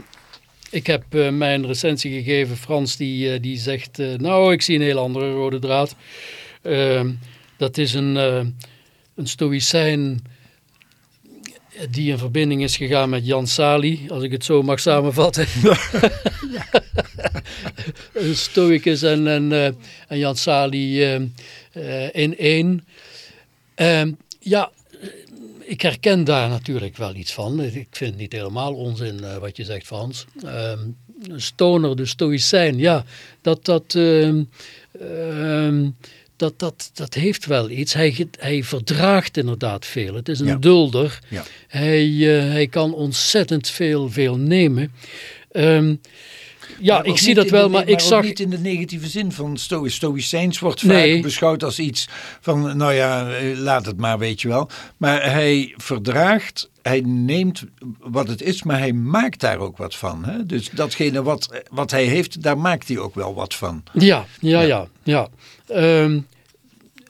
ik heb eh, mijn recensie gegeven. Frans die, eh, die zegt, eh, nou ik zie een heel andere rode draad. Ehm, dat is een, eh, een stoïcijn die in verbinding is gegaan met Jan Sali, als ik het zo mag samenvatten. stoicus en, en, eh, en Jan Sali eh, eh, in één. Ehm, ja, ik herken daar natuurlijk wel iets van. Ik vind het niet helemaal onzin wat je zegt, Frans. Ehm, stoner, de stoïcijn, ja, dat, dat, ehm, dat, dat, dat heeft wel iets. Hij, hij verdraagt inderdaad veel. Het is een Ja. dulder. Ja. Hij, eh, hij kan ontzettend veel, veel nemen. Ehm, ja, Maar ik zie dat wel, de- maar ik zag... niet in de negatieve zin van sto stoïcijns wordt Nee. vaak beschouwd als iets van, nou ja, eh, laat het maar, weet je wel. Maar hij verdraagt, hij neemt wat het is, maar hij maakt daar ook wat van. Hè? Dus datgene wat, wat hij heeft, daar maakt hij ook wel wat van. Ja, ja, ja. ja. Ehm,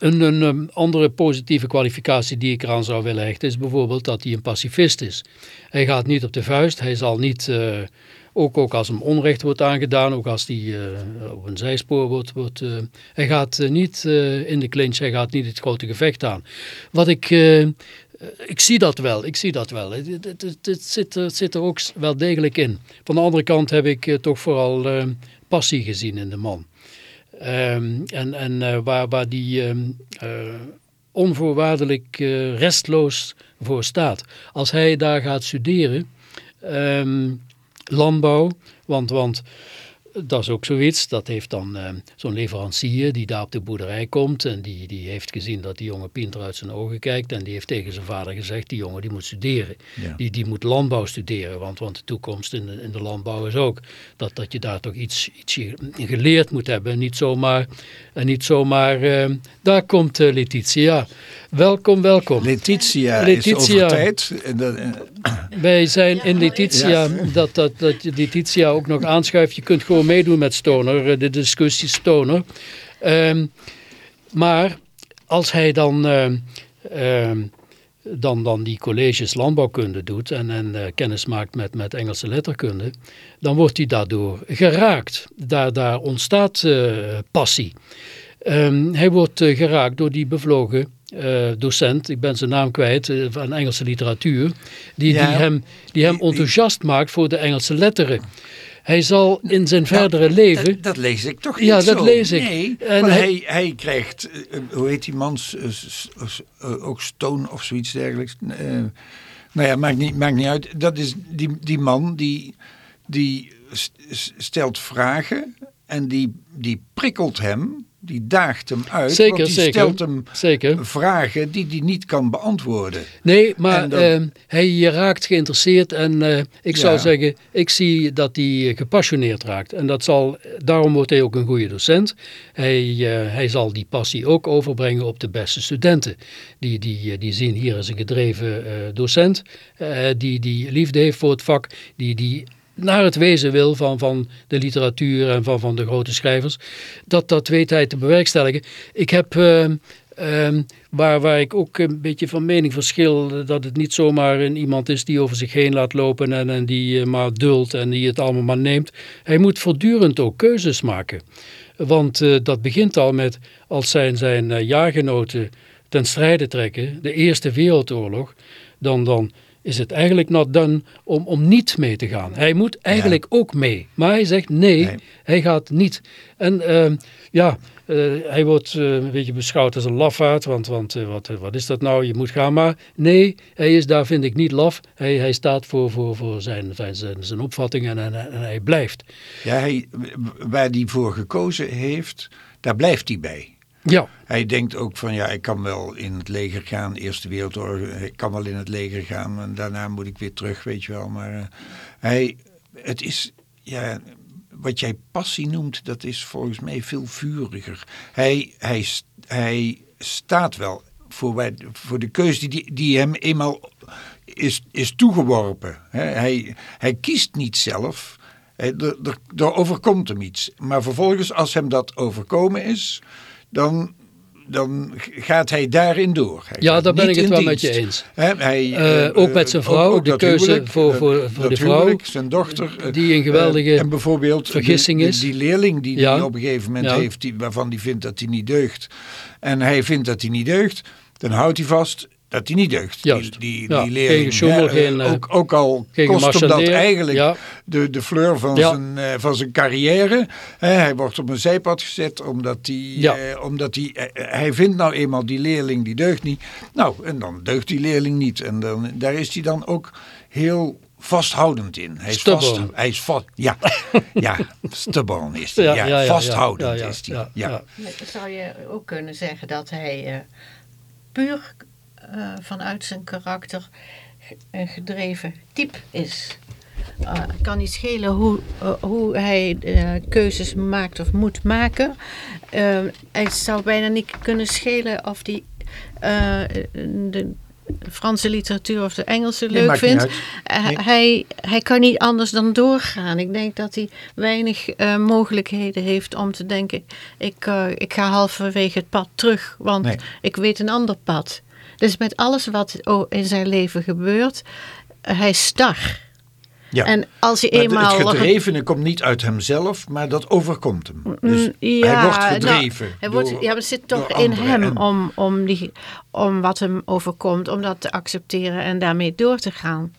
een, een um, andere positieve kwalificatie die ik eraan zou willen hechten is bijvoorbeeld dat hij een pacifist is. Hij gaat niet op de vuist, hij zal niet, eh, ook, ook als hem onrecht wordt aangedaan, ook als hij eh, op een zijspoor wordt, wordt eh, hij gaat niet in de clinch, hij gaat niet het grote gevecht aan. Wat ik... ik zie dat wel, ik zie dat wel. Het, het, het, zit, er, zit er ook wel degelijk in. Van de andere kant heb ik toch vooral passie gezien in de man. Ehm, en en eh, waar, waar die ehm, eh, onvoorwaardelijk eh, restloos voor staat. Als hij daar gaat studeren, ehm, landbouw, want, want dat is ook zoiets, dat heeft dan eh, zo'n leverancier die daar op de boerderij komt en die, die heeft gezien dat die jongen Pinter uit zijn ogen kijkt en die heeft tegen zijn vader gezegd, die jongen die moet studeren. Ja. Die, die moet landbouw studeren, want, want de toekomst in de, in de landbouw is ook dat, dat je daar toch iets, iets geleerd moet hebben en niet zomaar, en niet zomaar eh, daar komt eh, Letitia. Welkom, welkom. Letitia, is over tijd. Eh, Wij zijn in Letitia, dat, dat, dat je Letitia ook nog aanschuift. Je kunt gewoon meedoen met Stoner, eh, de discussie Stoner. Ehm, maar als hij dan, ehm, ehm, dan, dan die colleges landbouwkunde doet en, en eh, kennis maakt met, met Engelse letterkunde, dan wordt hij daardoor geraakt. Daar, daar ontstaat eh, passie. Ehm, hij wordt eh, geraakt door die bevlogen eh, docent, ik ben zijn naam kwijt, eh, van Engelse literatuur, die, Ja. die, hem, die hem die- enthousiast maakt voor de Engelse letteren. Hij zal in zijn verdere leven... Dat, dat lees ik toch niet Ja, dat zo. lees ik. Nee, En maar hij- hij, hij krijgt, eh, hoe heet die man, ook Stone of zoiets dergelijks. Nou ja, maakt niet, maakt niet uit. Dat is die, die man die, die st- st- stelt vragen en die, die prikkelt hem, die daagt hem uit. Zeker, want die zeker. stelt hem Zeker. vragen die hij niet kan beantwoorden. Nee, maar En dan- eh, hij raakt geïnteresseerd en eh, ik zou zeggen, ik zie dat hij gepassioneerd raakt. En dat zal, daarom wordt hij ook een goede docent. Hij, eh, hij zal die passie ook overbrengen op de beste studenten. Die, die, eh, die zien hier als een gedreven docent, die, die liefde heeft voor het vak, die, die naar het wezen wil van, van de literatuur en van, van de grote schrijvers. Dat, dat weet hij te bewerkstelligen. Ik heb... eh, Ehm, waar, waar ik ook een beetje van mening verschil, dat het niet zomaar een iemand is die over zich heen laat lopen en, en die eh, maar duldt en die het allemaal maar neemt. Hij moet voortdurend ook keuzes maken. Want eh, dat begint al met als zijn, zijn eh, jaargenoten ten strijde trekken, de Eerste Wereldoorlog, dan, dan is het eigenlijk not done om, om niet mee te gaan. Hij moet eigenlijk ook mee. Maar hij zegt nee, Nee. hij gaat niet. En ehm, ja, eh, hij wordt eh, een beetje beschouwd als een lafaard, want, want eh, wat, wat is dat nou, je moet gaan. Maar nee, hij is daar vind ik niet laf. Hij, hij staat voor, voor, voor zijn, zijn, zijn, zijn opvatting en, en, en hij blijft. Ja, hij, waar hij voor gekozen heeft, daar blijft hij bij. Ja, Hij denkt ook van ja, ik kan wel in het leger gaan, Eerste Wereldoorlog, ik kan wel in het leger gaan en daarna moet ik weer terug, weet je wel. Maar eh, hij, het is, ja, wat jij passie noemt, dat is volgens mij veel vuriger. Hij, hij, hij staat wel voor, wij- voor de keuze die, die hem eenmaal is, is toegeworpen. Hij, hij kiest niet zelf. Er overkomt hem iets. Maar vervolgens, als hem dat overkomen is, dan, dan gaat hij daarin door. Hij Ja, daar ben ik het wel met je eens. Hij, Eh, eh, ook met zijn vrouw, de dat keuze huwelijk, voor- eh, voor- voor de vrouw, huwelijk, zijn dochter. eh, die een geweldige eh, en bijvoorbeeld vergissing die, is. Die, die leerling die Ja. hij op een gegeven moment Ja. heeft, die, waarvan hij vindt dat hij niet deugt. En hij vindt dat hij niet deugt, dan houdt hij vast dat hij niet deugt. Juist. Die, die, Ja, die leerling. hè, eh, geen, eh, ook, ook al kost hem dat eigenlijk Ja. de, de fleur van, Ja. zijn, eh, van zijn carrière. Hè, hij wordt op een zijpad gezet omdat hij, Ja. eh, omdat hij, eh, hij vindt nou eenmaal die leerling die deugt niet. Nou, en dan deugt die leerling niet. En dan, daar is hij dan ook heel vasthoudend in. Hij is vast, hij is vast, ja, ja, stubborn is hij. Ja, Ja, ja, ja, vasthoudend ja, ja, is hij. ja, Ja, ja. Zou je ook kunnen zeggen dat hij eh, puur eh, vanuit zijn karakter een gedreven type is? Het kan niet schelen hoe, eh, hoe hij keuzes maakt of moet maken. Eh, het zou bijna niet kunnen schelen of hij de Franse literatuur of de Engelse leuk vindt. Nee. hij, hij kan niet anders dan doorgaan. Ik denk dat hij weinig mogelijkheden heeft om te denken... Ik, ik ga halverwege het pad terug, want Nee. ik weet een ander pad. Dus met alles wat in zijn leven gebeurt, hij star. Ja. En als het- eenmaal... Het gedrevene komt niet uit hemzelf, maar dat overkomt hem. Dus Mm, ja, hij wordt nou, gedreven. hij wordt, door- ja, maar het zit toch in hem En- om, om, die, om wat hem overkomt, om dat te accepteren en daarmee door te gaan.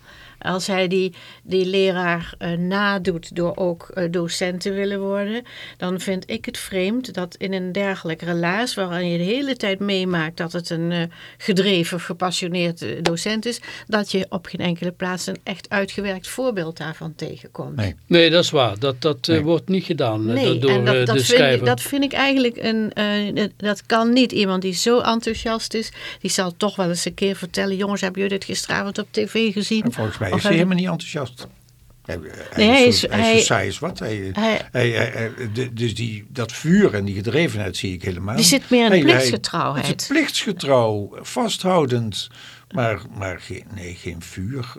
Als hij die, die leraar eh, nadoet door ook eh, docent te willen worden, dan vind ik het vreemd dat in een dergelijke relaas, waarin je de hele tijd meemaakt dat het een eh, gedreven of gepassioneerd docent is, dat je op geen enkele plaats een echt uitgewerkt voorbeeld daarvan tegenkomt. Nee. Nee, dat is waar. Dat, dat Nee. wordt niet gedaan Nee, door en dat, dat, de vind, schrijver. ik- dat vind ik eigenlijk een. eh, dat- dat kan niet. Iemand die zo enthousiast is, die zal toch wel eens een keer vertellen: jongens, hebben jullie dit gisteravond op tv gezien? En volgens mij Is hij hebben- helemaal niet enthousiast. Hij, Nee, hij is, zo, is- hij is hij- saai als wat. De- dus die, dat vuur en die gedrevenheid zie ik helemaal. Die zit meer in hij- plichtsgetrouwheid. Het is plichtsgetrouw, vasthoudend, maar, maar geen, nee, geen vuur.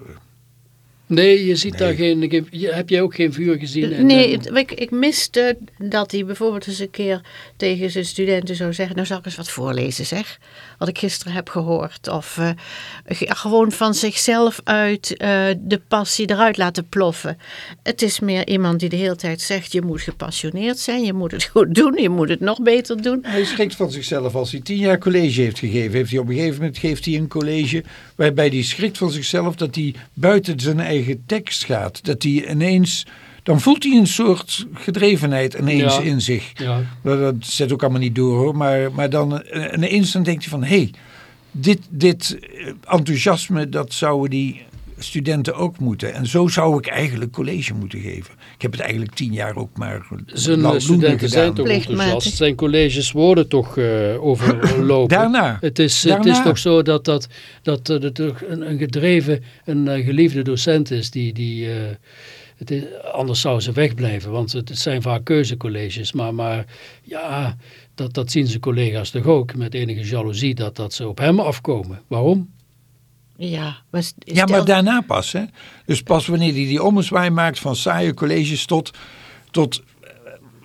Nee, je ziet Nee. daar geen, Heb jij ook geen vuur gezien? in- Nee, ik, ik miste dat hij bijvoorbeeld eens een keer tegen zijn studenten zou zeggen: Nou, zal ik eens wat voorlezen, zeg. Wat ik gisteren heb gehoord. Of eh, ge- gewoon van zichzelf uit eh, de passie eruit laten ploffen. Het is meer iemand die de hele tijd zegt: Je moet gepassioneerd zijn, je moet het goed doen, je moet het nog beter doen. Hij schrikt van zichzelf. Als hij tien jaar college heeft gegeven, heeft hij op een gegeven moment geeft hij een college waarbij hij schrikt van zichzelf dat hij buiten zijn eigen tekst gaat. Dat hij ineens, dan voelt hij een soort gedrevenheid ineens Ja. in zich. Ja. Dat, dat zet ook allemaal niet door hoor. Maar, maar dan eh, ineens dan denkt hij van hé, hey, dit, dit eh, enthousiasme dat zouden die studenten ook moeten. En zo zou ik eigenlijk college moeten geven. Ik heb het eigenlijk tien jaar ook maar Zijn eh, studenten zijn toch enthousiast. Zijn colleges worden toch eh, overlopen. Daarna. Het is, het Daarna. is toch zo dat, dat, dat eh, er toch een, een gedreven, een geliefde docent is die... die eh, het is, anders zou ze wegblijven, want het, het zijn vaak keuzecolleges. Maar, maar ja, dat, dat zien zijn collega's toch ook met enige jaloezie dat, dat ze op hem afkomen. Waarom? Ja, maar, Ja, maar daarna pas. Hè? Dus pas wanneer hij die ommezwaai maakt van saaie colleges tot, tot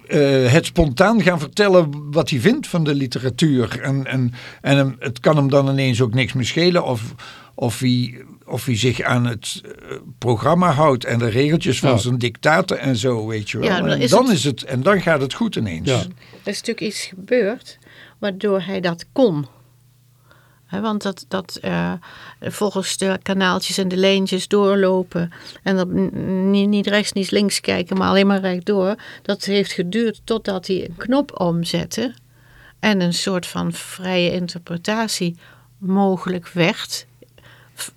eh, het spontaan gaan vertellen wat hij vindt van de literatuur. En, en, en hem- het kan hem dan ineens ook niks meer schelen of, of, hij, of hij zich aan het eh, programma houdt en de regeltjes van Ja. zijn dictaten en zo, weet je wel. Ja, dan en, is dan het- is het, en dan gaat het goed ineens. Ja. Er is natuurlijk iets gebeurd waardoor hij dat kon. Want dat, dat eh, volgens de kanaaltjes en de lijntjes doorlopen en dat n- niet, niet rechts, niet links kijken, maar alleen maar rechtdoor. Dat heeft geduurd totdat hij een knop omzette en een soort van vrije interpretatie mogelijk werd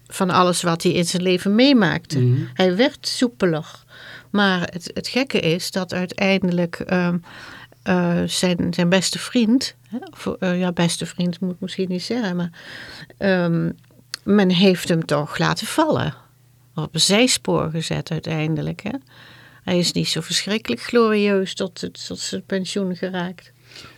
van alles wat hij in zijn leven meemaakte. Mhm. Hij werd soepeler. Maar het, het gekke is dat uiteindelijk ehm, eh, zijn, zijn beste vriend, hè, of, eh, ja, beste vriend moet ik misschien niet zeggen, maar ehm, men heeft hem toch laten vallen. Op een zijspoor gezet uiteindelijk. Hè. Hij is niet zo verschrikkelijk glorieus tot, het, tot zijn pensioen geraakt.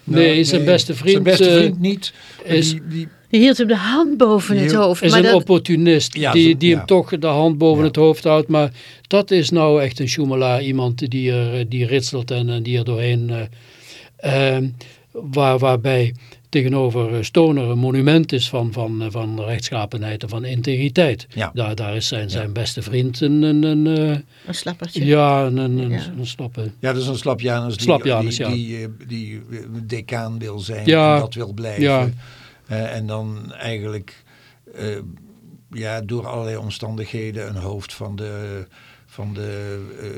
Nee, zijn beste vriend, Zijn beste eh, vriend niet. is- Die, die, Die hield hem de hand boven het hoofd. is maar een dat, opportunist Ja, die, die ja. hem toch de hand boven Ja. het hoofd houdt. Maar dat is nou echt een schoemelaar. Iemand die er die ritselt en, en die er doorheen... eh, ehm, waar, waarbij tegenover Stoner een monument is van, van, van rechtschapenheid en van integriteit. Ja. Daar, daar is zijn, zijn beste vriend een, een, een, eh, een slappertje. ja, een, een, een, Ja. een slappe... Ja, dat is een slapjanus die, Slapjanus, die, ja. die, eh, die, decaan wil zijn Ja. en dat wil blijven. Eh, en dan eigenlijk eh, ja, door allerlei omstandigheden een hoofd van de, van de eh,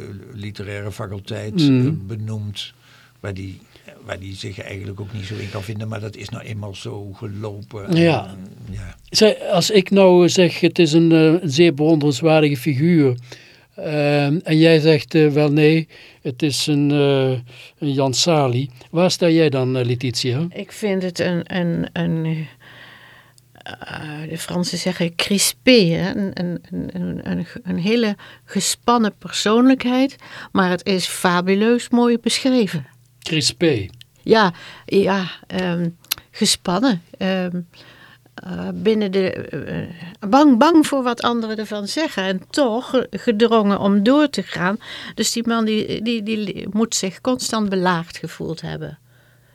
literaire faculteit Mm. eh, benoemd. Waar die, waar die zich eigenlijk ook niet zo in kan vinden. Maar dat is nou eenmaal zo gelopen. Ja. En, ja. Zij, als ik nou zeg, het is een, een zeer bewonderenswaardige figuur. ehm, en jij zegt wel nee, het is een, eh, een Jan Sali. Waar sta jij dan, eh, Letitia? Ik vind het een, een, een eh, de Fransen zeggen crispé, hè? Een, een, een, een, een hele gespannen persoonlijkheid, maar het is fabuleus mooi beschreven. Crispé. Ja, ja ehm, gespannen. ehm, eh, binnen de, eh, bang, bang voor wat anderen ervan zeggen en toch gedrongen om door te gaan. Dus die man die, die, die moet zich constant belaagd gevoeld hebben.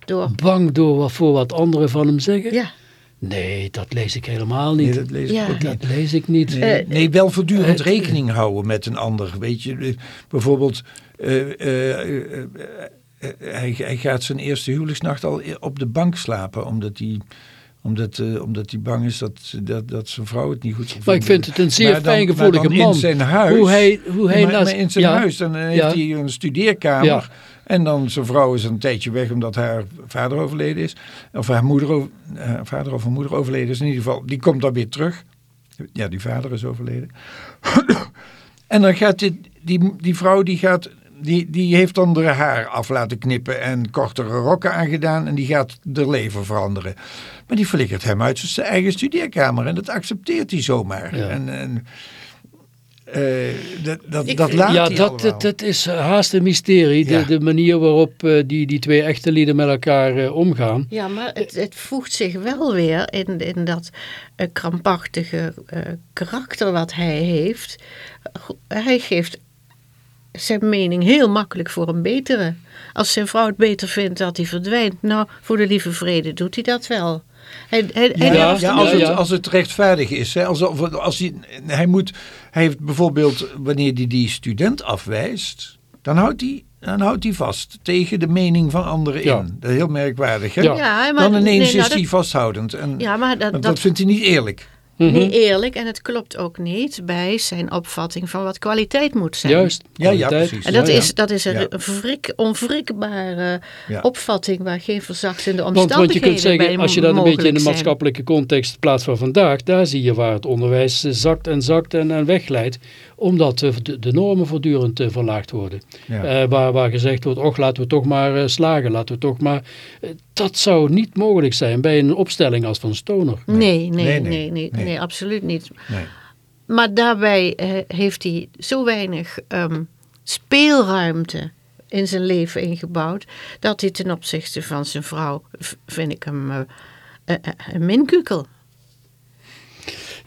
Door, Bang door wat, voor wat anderen van hem zeggen? ja, Nee, dat lees ik helemaal niet. Nee, dat lees ik Ja. ook niet. Dat lees ik niet. Nee, Eh, nee, wel voortdurend eh, rekening houden met een ander. Weet je, Eh, bijvoorbeeld, eh, eh, eh, eh, eh, hij, hij gaat zijn eerste huwelijksnacht al op de bank slapen, omdat hij. Omdat, eh, omdat hij bang is dat, dat, dat zijn vrouw het niet goed zal Maar ik vind het een zeer fijngevoelige man. In zijn huis. Hoe hij, hoe hij maar, in zijn ja, huis. Dan eh, heeft Ja. hij een studeerkamer. Ja. En dan zijn vrouw is een tijdje weg omdat haar vader overleden is. Of haar moeder, haar vader of haar moeder overleden is. In ieder geval, die komt dan weer terug. Ja, die vader is overleden. en dan gaat dit, die, die vrouw die gaat, die, die heeft dan haar haar af laten knippen en kortere rokken aangedaan en die gaat haar leven veranderen. Maar die flikkert hem uit zijn eigen studeerkamer en dat accepteert hij zomaar. Ja. En, en eh, dat, dat, Ik dat laat ja, hij dat, dat, dat is haast een mysterie. Ja. De, de manier waarop eh, die, die twee echte lieden met elkaar eh, omgaan. Ja, maar het, het voegt zich wel weer in, in dat krampachtige eh, karakter wat hij heeft. Hij geeft zijn mening heel makkelijk voor een betere. Als zijn vrouw het beter vindt dat hij verdwijnt, nou, voor de lieve vrede doet hij dat wel. Hij, hij, hij Ja, als, het, als het rechtvaardig is. Hè, als, als hij, hij, moet, hij heeft bijvoorbeeld, wanneer hij die student afwijst, dan houdt hij, dan houdt hij vast tegen de mening van anderen Ja. in. Dat is heel merkwaardig. Hè? Ja. Ja, maar, dan ineens nee, nou, is hij dat- vasthoudend. En, ja, maar dat, dat, dat vindt hij niet eerlijk. Mhm. niet eerlijk en het klopt ook niet bij zijn opvatting van wat kwaliteit moet zijn. Juist. Ja, ja, kwaliteit. precies. En dat, Ja, ja. is, dat is een wrik, onwrikbare Ja. opvatting waar geen verzachtende Want, want je omstandigheden kunt zeggen, als je dat een beetje in de zijn. maatschappelijke context plaatst van vandaag, daar zie je waar het onderwijs eh, zakt en zakt en, en wegglijdt, omdat eh, de, de normen voortdurend eh, verlaagd worden. Ja. Eh, waar, waar gezegd wordt, och laten we toch maar slagen, laten we toch maar... dat zou niet mogelijk zijn bij een opstelling als van Stoner. Nee, nee, Nee, nee, nee, nee, nee. nee, absoluut niet. Nee. Maar daarbij eh, heeft hij zo weinig ehm, speelruimte in zijn leven ingebouwd, dat hij ten opzichte van zijn vrouw, vind ik hem eh, eh, een minkukel.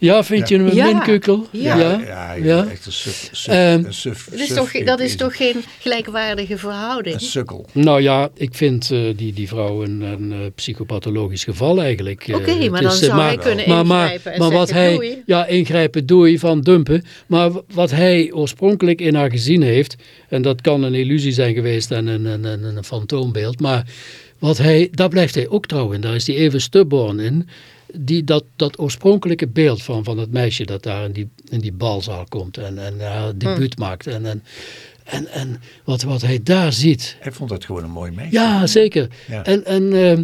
Ja, vind je hem een Ja. minkukel? Ja. Ja, ja. echt een suf, suf, Ehm, een suf, Dat is, suf- toch, dat is toch geen gelijkwaardige verhouding? Een sukkel. Nou ja, ik vind eh, die, die vrouw een, een eh, psychopathologisch geval eigenlijk. Eh, Oké, maar dan is, zou hij kunnen maar, maar, ingrijpen en maar wat zeggen, hij, doei. Ja, ingrijpen doei van dumpen. Maar wat hij oorspronkelijk in haar gezien heeft, en dat kan een illusie zijn geweest en een, een, een, een fantoombeeld, maar wat hij, daar blijft hij ook trouw in. Daar is hij even stubborn in. Die, dat, dat oorspronkelijke beeld van, van het meisje dat daar in die, in die balzaal komt en, en haar Hm. debuut maakt. En, en, en, en wat, wat hij daar ziet, Hij vond dat gewoon een mooi meisje. ja, zeker. Ja. En, en, ehm,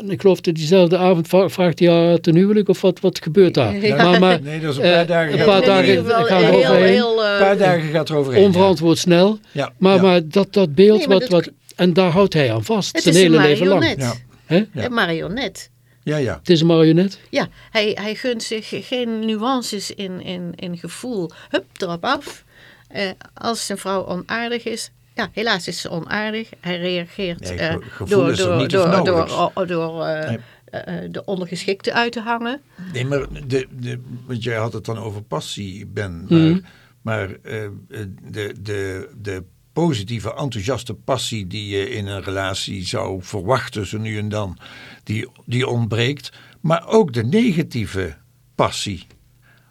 en ik geloof dat diezelfde avond vraagt hij haar ten huwelijk of wat, wat gebeurt daar? Ja. Maar, maar Nee, dat is een eh, paar dagen. een gaat paar dagen gaan er heel, overheen. heel, eh, Een paar dagen gaat er overheen. onverantwoord snel. Ja. Maar, ja. maar dat, dat beeld, Nee, maar wat, dat- wat, en daar houdt hij aan vast, Het zijn is een hele leven lang. Ja. Hè? Ja. Een marionet. Ja, ja. Het is een marionet. Ja, hij, hij gunt zich geen nuances in, in, in gevoel. Hup, erop af. Eh, als zijn vrouw onaardig is, ja, helaas is ze onaardig. Hij reageert Nee, eh, door, door, door, door, nauwelijks. door, door, eh, Nee. de ondergeschikte uit te hangen. Nee, maar de, de, want jij had het dan over passie, Ben. Maar, Mhm. maar eh, de, de, de positieve, enthousiaste passie die je in een relatie zou verwachten, zo nu en dan, die, die ontbreekt. Maar ook de negatieve passie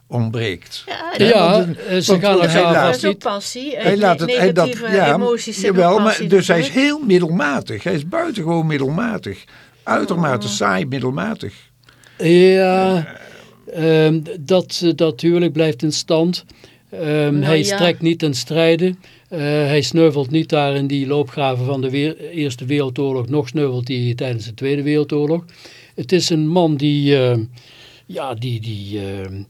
ontbreekt. Ja, Ja, want- eh, ze want gaan hij elkaar vast niet. passie. Hij laat het, hij dat, ja, emoties zijn jawel, maar, passie dus hij is heel middelmatig. Hij is buitengewoon middelmatig. Uitermate saai middelmatig. Ja, ehm, dat, eh, dat huwelijk blijft in stand. Ehm, hij ja. strekt niet ten strijde. Eh, hij sneuvelt niet daar in die loopgraven van de Eerste Wereldoorlog. Nog sneuvelt hij tijdens de Tweede Wereldoorlog. Het is een man die... ehm, ja, die... die ehm,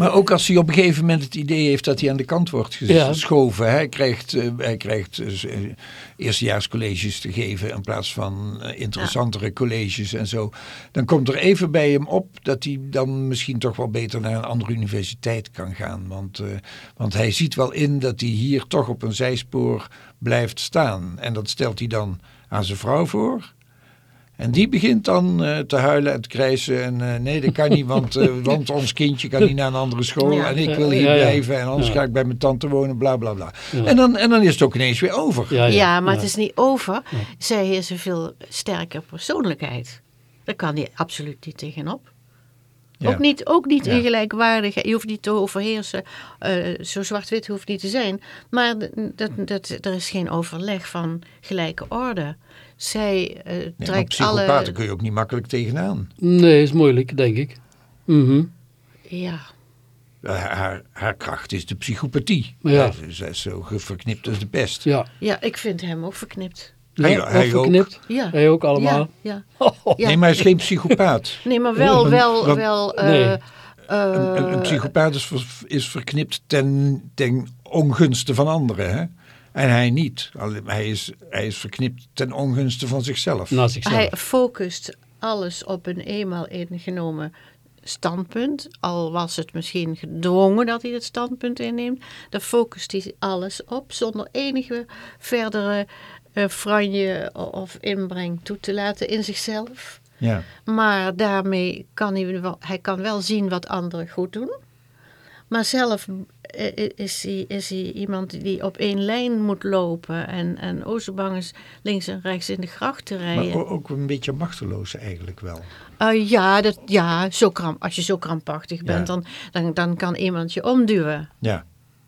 Maar ook als hij op een gegeven moment het idee heeft dat hij aan de kant wordt Ja. geschoven. Hij krijgt, eh, hij krijgt eh, eerstejaarscolleges te geven in plaats van eh, interessantere colleges en zo. Dan komt er even bij hem op dat hij dan misschien toch wel beter naar een andere universiteit kan gaan. Want, eh, want hij ziet wel in dat hij hier toch op een zijspoor blijft staan. En dat stelt hij dan aan zijn vrouw voor. En die begint dan eh, te huilen en te krijsen. En eh, nee, dat kan niet, want, eh, want ons kindje kan niet naar een andere school. Ja. En ik wil hier Ja, ja. blijven. En anders Ja. ga ik bij mijn tante wonen, bla bla bla. Ja. En, dan, en dan is het ook ineens weer over. ja, Ja, ja, maar ja. het is niet over. Zij is een veel sterker persoonlijkheid. Daar kan hij absoluut niet tegenop. Ja. Ook niet, ook niet Ja. in gelijkwaardigheid. Je hoeft niet te overheersen. eh, zo zwart-wit hoeft niet te zijn. Maar dat, dat, er is geen overleg van gelijke orde. Zij eh, Nee, trekt psychopaten alle... kun je ook niet makkelijk tegenaan. Nee, is moeilijk, denk ik. Mhm. Ja, Haar, haar, haar kracht is de psychopathie. Ja. Zij- is zo verknipt als de pest. Ja. ja, ik vind hem ook verknipt. Hij- Ja, hij ook. verknipt. Ja, Hij ook allemaal. ja, ja. ja. Nee, maar hij is geen psychopaat. Nee, maar wel, wel, wel... eh, Nee. eh, Een, een psychopaat is, ver- is verknipt ten, ten ongunste van anderen. Hè? En hij niet. Hij is, hij is verknipt ten ongunste van zichzelf. Hij focust alles op een eenmaal ingenomen standpunt. Al was het misschien gedwongen dat hij het standpunt inneemt. Daar focust hij alles op zonder enige verdere eh, franje of inbreng toe te laten in zichzelf. Ja. Maar daarmee kan hij wel, hij kan wel zien wat anderen goed doen. Maar zelf eh, is hij, is hij iemand die op één lijn moet lopen. En, en o zo bang is links en rechts in de gracht te rijden. Maar o- ook een beetje machteloos eigenlijk wel. Uh, ja, dat, ja zo kramp, als je zo krampachtig bent, Ja. dan, dan, dan kan iemand je omduwen. Ja.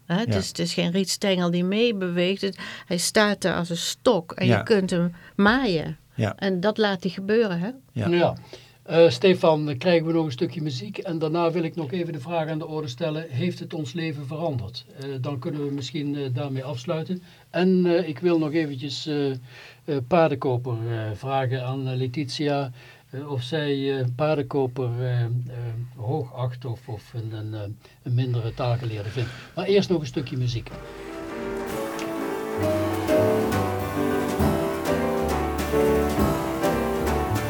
Hè? Het, Ja. is, het is geen rietstengel die meebeweegt. Hij staat daar als een stok en Ja. je kunt hem maaien. Ja. En dat laat hij gebeuren. Hè? Ja. Eh, Stefan, krijgen we nog een stukje muziek en daarna wil ik nog even de vraag aan de orde stellen. Heeft het ons leven veranderd? Eh, dan kunnen we misschien eh, daarmee afsluiten. En ik wil nog eventjes paardenkoper vragen aan Letitia. of zij paardenkoper hoog acht of, of een, een mindere taalgeleerde vindt. Maar eerst nog een stukje muziek.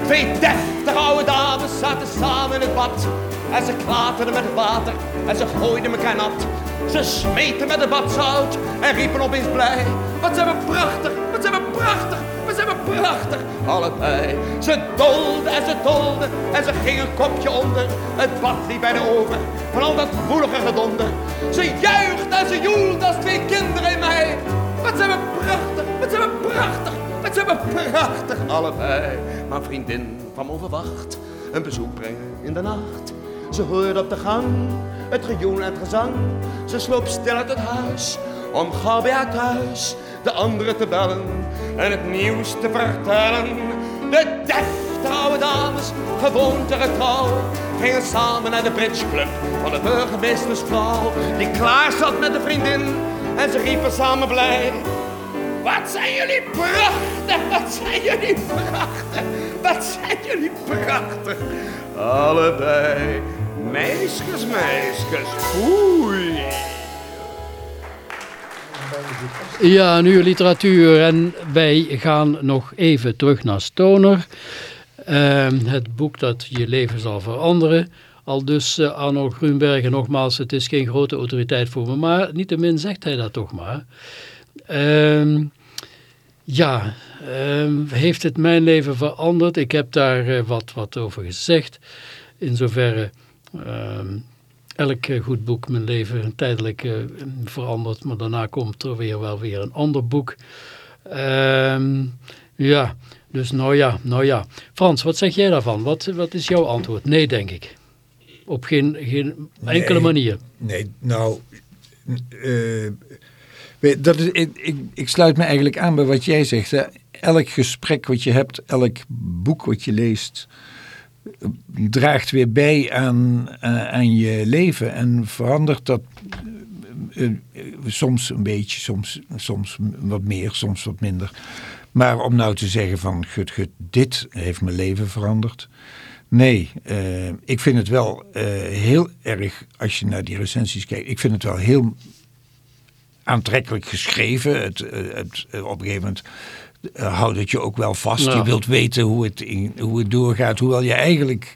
Twee deftige oude dames zaten samen in het bad. En ze klaterden met het water en ze gooiden elkaar nat. Ze smeten met het badzout en riepen opeens blij. Wat zijn we prachtig, wat zijn we prachtig, wat zijn we prachtig, allebei. Ze dolden en ze dolden en ze gingen kopje onder. Het bad liep bij de oven van al dat woelige gedonder. Ze juichten en ze joelden als twee kinderen in mij. Wat zijn we prachtig, wat zijn we prachtig, wat zijn we prachtig, allebei. Maar vriendin kwam onverwacht een bezoek brengen in de nacht. Ze hoorde op de gang het gejoel en het gezang. Ze sloop stil uit het huis om gauw thuis de anderen te bellen en het nieuws te vertellen. De deftige dames, gewoon te getrouw, gingen samen naar de bridgeclub van de burgemeestersvrouw. Die klaar zat met de vriendin en ze riepen samen blij. Wat zijn jullie prachtig, wat zijn jullie prachtig, wat zijn jullie prachtig. Allebei, meisjes, meisjes, oei. Ja, nu literatuur en wij gaan nog even terug naar Stoner. Ehm, het boek dat je leven zal veranderen. Al dus eh, Arno nogmaals, het is geen grote autoriteit voor me, maar niettemin zegt hij dat toch maar. Ehm, ja, ehm, heeft het mijn leven veranderd? Ik heb daar eh, wat, wat over gezegd. In zoverre ehm, elk eh, goed boek mijn leven tijdelijk eh, verandert, maar daarna komt er weer wel weer een ander boek. Ehm, ja, dus nou ja, nou ja. Frans, wat zeg jij daarvan? Wat, wat is jouw antwoord? Nee, denk ik. Op geen, geen enkele Nee. manier. Nee, nou, dat is, ik, ik, ik sluit me eigenlijk aan bij wat jij zegt. Elk gesprek wat je hebt, elk boek wat je leest, eh, draagt weer bij aan, eh, aan je leven en verandert dat eh, soms een beetje, soms, soms wat meer, soms wat minder. Maar om nou te zeggen van, gut, gut, dit heeft mijn leven veranderd. Nee, ik vind het wel heel erg, als je naar die recensies kijkt, ik vind het wel heel aantrekkelijk geschreven. Het, eh, het, eh, op een gegeven moment eh, houdt het je ook wel vast. Ja. Je wilt weten hoe het, in, hoe het doorgaat, hoewel je eigenlijk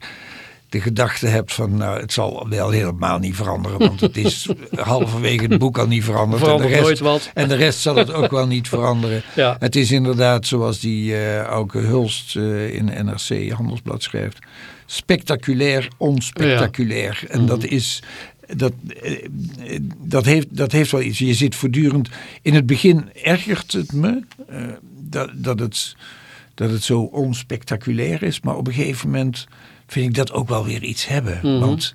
de gedachte hebt van nou, het zal wel helemaal niet veranderen, want het is halverwege het boek al niet veranderd. en, de rest, nooit wat. en de rest zal het ook wel niet veranderen. Ja. Het is inderdaad zoals die eh Auke Hulst eh, in NRC Handelsblad schrijft. Spectaculair, onspectaculair. En dat is... Dat, eh, dat, heeft, dat heeft wel iets. Je zit voortdurend... In het begin ergert het me eh, dat, dat, het, dat het zo onspectaculair is. Maar op een gegeven moment vind ik dat ook wel weer iets hebben. Want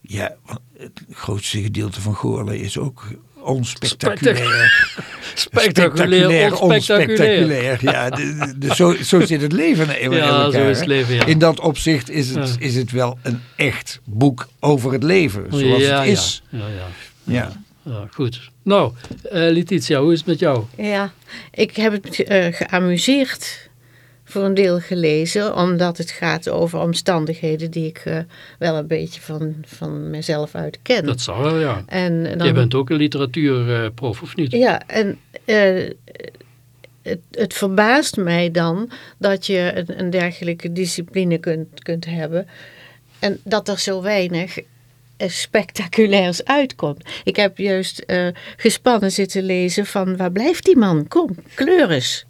ja, want het grootste gedeelte van Goorlen is ook onspectaculair. Spectaculair, onspectaculair. onspectaculair. Ja, de, zo, zo zit het leven in, in Ja, elkaar. zo is het hè. leven, ja. In dat opzicht is het, Ja. is het wel een echt boek over het leven. Zoals ja, het is. Ja, ja, ja. Ja. Ja, goed. Nou, eh, Letitia, hoe is het met jou? Ja, ik heb het eh, geamuseerd voor een deel gelezen, omdat het gaat over omstandigheden die ik eh, wel een beetje van, van mezelf uit ken. Dat zal wel, ja. en dan, Jij bent ook een literatuurprof, of niet? Ja, en eh, het, het verbaast mij dan dat je een, een dergelijke discipline kunt, kunt hebben en dat er zo weinig spectaculairs uitkomt. Ik heb juist eh, gespannen zitten lezen van waar blijft die man? Kom, kleur eens.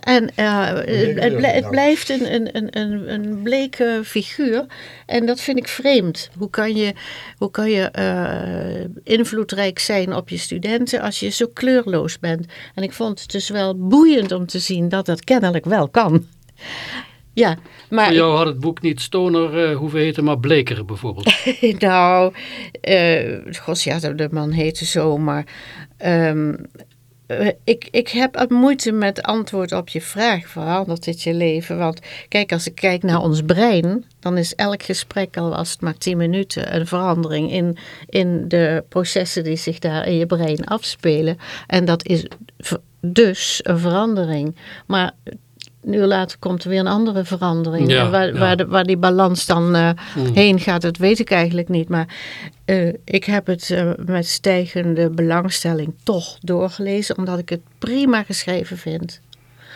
En eh, het, het blijft een, een, een, een, een bleke figuur. En dat vind ik vreemd. Hoe kan je, hoe kan je eh, invloedrijk zijn op je studenten als je zo kleurloos bent? En ik vond het dus wel boeiend om te zien dat dat kennelijk wel kan. Ja, maar Voor jou had het boek niet Stoner eh hoeven heten, maar Bleker bijvoorbeeld. nou, eh god ja, de man heette zo, maar ehm, eh, ik, ik heb moeite met antwoord op je vraag, verandert dit je leven? Want kijk, als ik kijk naar ons brein, dan is elk gesprek, al was het maar 10 minuten, een verandering in, in de processen die zich daar in je brein afspelen. En dat is dus een verandering. Maar een uur later komt er weer een andere verandering. Ja, en waar, ja. waar, de, waar die balans dan eh, heen gaat, dat weet ik eigenlijk niet. Maar eh, ik heb het eh, met stijgende belangstelling toch doorgelezen, omdat ik het prima geschreven vind.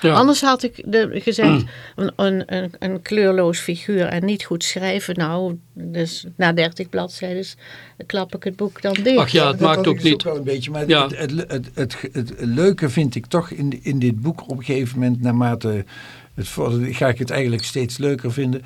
Ja. Anders had ik de, gezegd, een, een, een, een kleurloos figuur en niet goed schrijven. Nou, dus na 30 bladzijden klap ik het boek dan dicht. Ach ja, het Dat maakt ook niet. wel een beetje, maar Ja. het, het, het, het, het leuke vind ik toch in, in dit boek op een gegeven moment, naarmate het ga ik het eigenlijk steeds leuker vinden.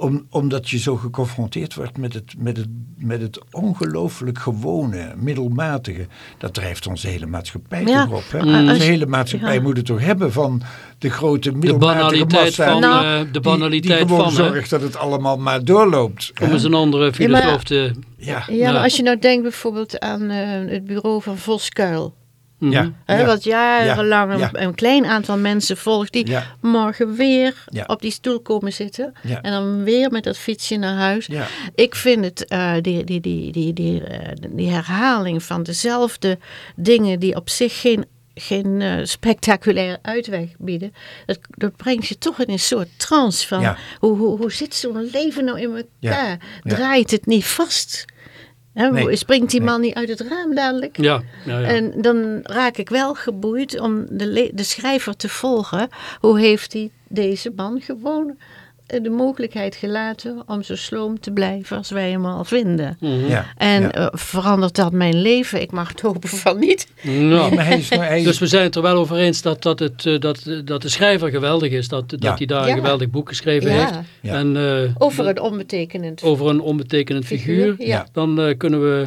Om, omdat je zo geconfronteerd wordt met het, met het, met het ongelooflijk gewone, middelmatige. Dat drijft onze hele maatschappij Ja. toch op. Hè? Mm. De Als- hele maatschappij ja. moet het toch hebben van de grote De middelmatige banaliteit massa. van, Nou, eh, de die- die, banaliteit gewoon van, zorgt dat het allemaal maar doorloopt. Om eens een andere Ja, filosoof maar- te... Ja. Ja, Ja. maar als je nou denkt bijvoorbeeld aan eh, het bureau van Voskuil. Mhm. Ja. Hè, Ja. Wat jarenlang Ja, ja. Een, een klein aantal mensen volgt die morgen weer op die stoel komen zitten. En dan weer met dat fietsje naar huis. Ik vind het, eh, die, die, die, die, die, eh, die herhaling van dezelfde dingen die op zich geen, geen eh, spectaculaire uitweg bieden. Dat, dat brengt je toch in een soort trance van Ja. hoe, hoe, hoe zit zo'n leven nou in elkaar? Ja. Draait het niet vast? Hè, Nee. Springt die Nee. man niet uit het raam dadelijk? Ja, ja, ja. En dan raak ik wel geboeid om de, de schrijver te volgen. Hoe heeft hij deze man gewoon de mogelijkheid gelaten om zo sloom te blijven als wij hem al vinden? Mhm. Ja. En Ja. eh, verandert dat mijn leven? Ik mag het hopen van niet. Nou, Nee, maar hij is, nou- hij- Dus we zijn het er wel over eens dat, dat, het, eh, dat, dat de schrijver geweldig is. Dat, dat Ja. hij daar Ja. een geweldig boek geschreven Ja. heeft. Ja. En, eh, Over een onbetekenend over een onbetekenend figuur. figuur. Ja. Dan eh, kunnen we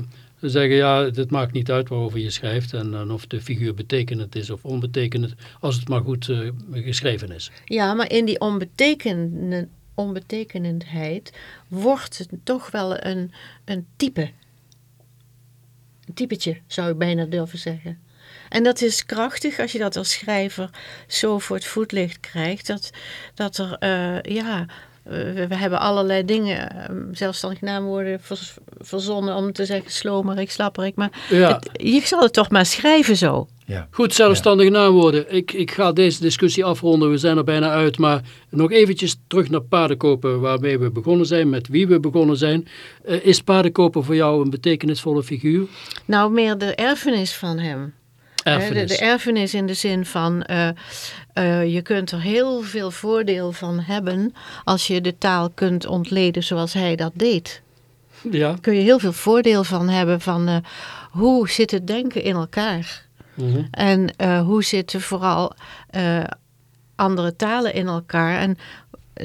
zeggen, ja, het maakt niet uit waarover je schrijft. En, dan of de figuur betekenend is of onbetekenend. Als het maar goed eh, geschreven is. Ja, maar in die onbetekenen, onbetekenendheid wordt het toch wel een, een type. Een typetje, zou ik bijna durven zeggen. En dat is krachtig als je dat als schrijver zo voor het voetlicht krijgt. Dat, dat er, eh, ja, we, we hebben allerlei dingen, eh, zelfstandig naamwoorden verzonnen om te zeggen slomerik, slapperik. Maar Ja. het- je zal het toch maar schrijven zo. ja. Goed, zelfstandige naamwoorden. Ik, ik ga deze discussie afronden, we zijn er bijna uit. Maar nog eventjes terug naar paardenkoper, waarmee we begonnen zijn, met wie we begonnen zijn. Eh, is paardenkoper voor jou een betekenisvolle figuur? Nou, meer de erfenis van hem. Hè, Erfenis. De, de erfenis in de zin van, eh, eh, je kunt er heel veel voordeel van hebben als je de taal kunt ontleden zoals hij dat deed. Ja. Kun je heel veel voordeel van hebben van eh, hoe zit het denken in elkaar? Mhm. En eh, hoe zitten vooral andere talen in elkaar? En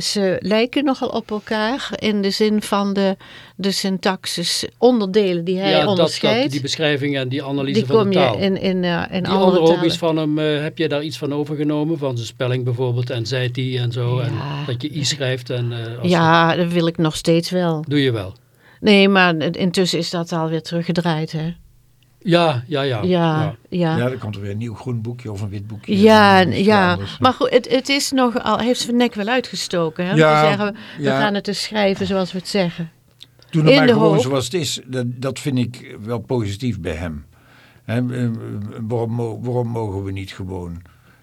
ze lijken nogal op elkaar in de zin van de, de syntaxis onderdelen die hij ja, dat, onderscheidt. dat, die beschrijving en die analyse die van kom de taal. je in, in, eh, in die andere hobby's van hem, eh, heb je daar iets van overgenomen? Van zijn spelling bijvoorbeeld en zijt die en zo. En Ja. dat je i schrijft en als Ja, dat wil ik nog steeds wel. doe je wel. Nee, maar intussen is dat alweer teruggedraaid, hè? Ja, ja, ja. Ja, ja. Ja, dan komt er weer een nieuw groen boekje of een wit boekje. Ja, ja. anders. maar goed, het, het is nog al, heeft zijn nek wel uitgestoken. Hè? Ja, te zeggen, we ja. gaan het dus schrijven zoals we het zeggen. Doe het in maar de gewoon hoop- zoals het is. Dat, dat vind ik wel positief bij hem. Hè, eh, waarom, waarom mogen we niet gewoon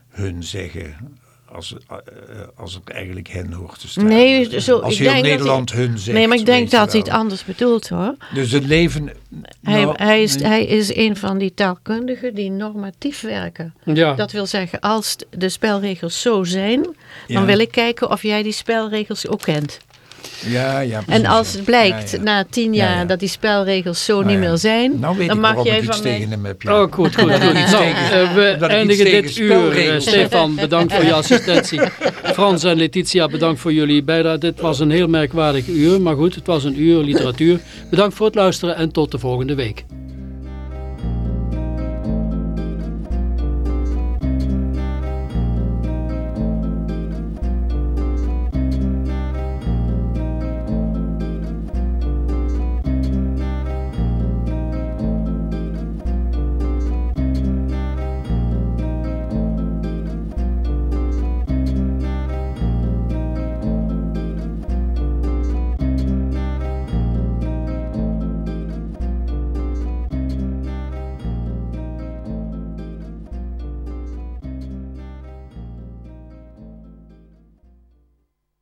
hun zeggen als, eh, als het eigenlijk hen hoort te staan? Nee, zo, als ik denk dat Nederland hun zegt. Nee, maar ik denk dat hij het anders bedoelt, hoor. Dus het leven... Hij, nou, hij, is, nee. hij is een van die taalkundigen die normatief werken. Ja. Dat wil zeggen, als de spelregels zo zijn, dan Ja. wil ik kijken of jij die spelregels ook kent. Ja, ja, precies, En als het blijkt Ja, ja. na tien Ja, jaar ja. dat die spelregels zo Nou niet ja. meer zijn, Nou weet dan ik mag jij ik iets van mij... tegen hem heb. Ja. Oh, goed, goed, goed. Nou, eh, we eindigen dit uur. Eh. Stefan, bedankt voor je assistentie. Frans en Letitia, bedankt voor jullie bijdrage. Dit was een heel merkwaardig uur, maar goed, het was een uur literatuur. Bedankt voor het luisteren en tot de volgende week.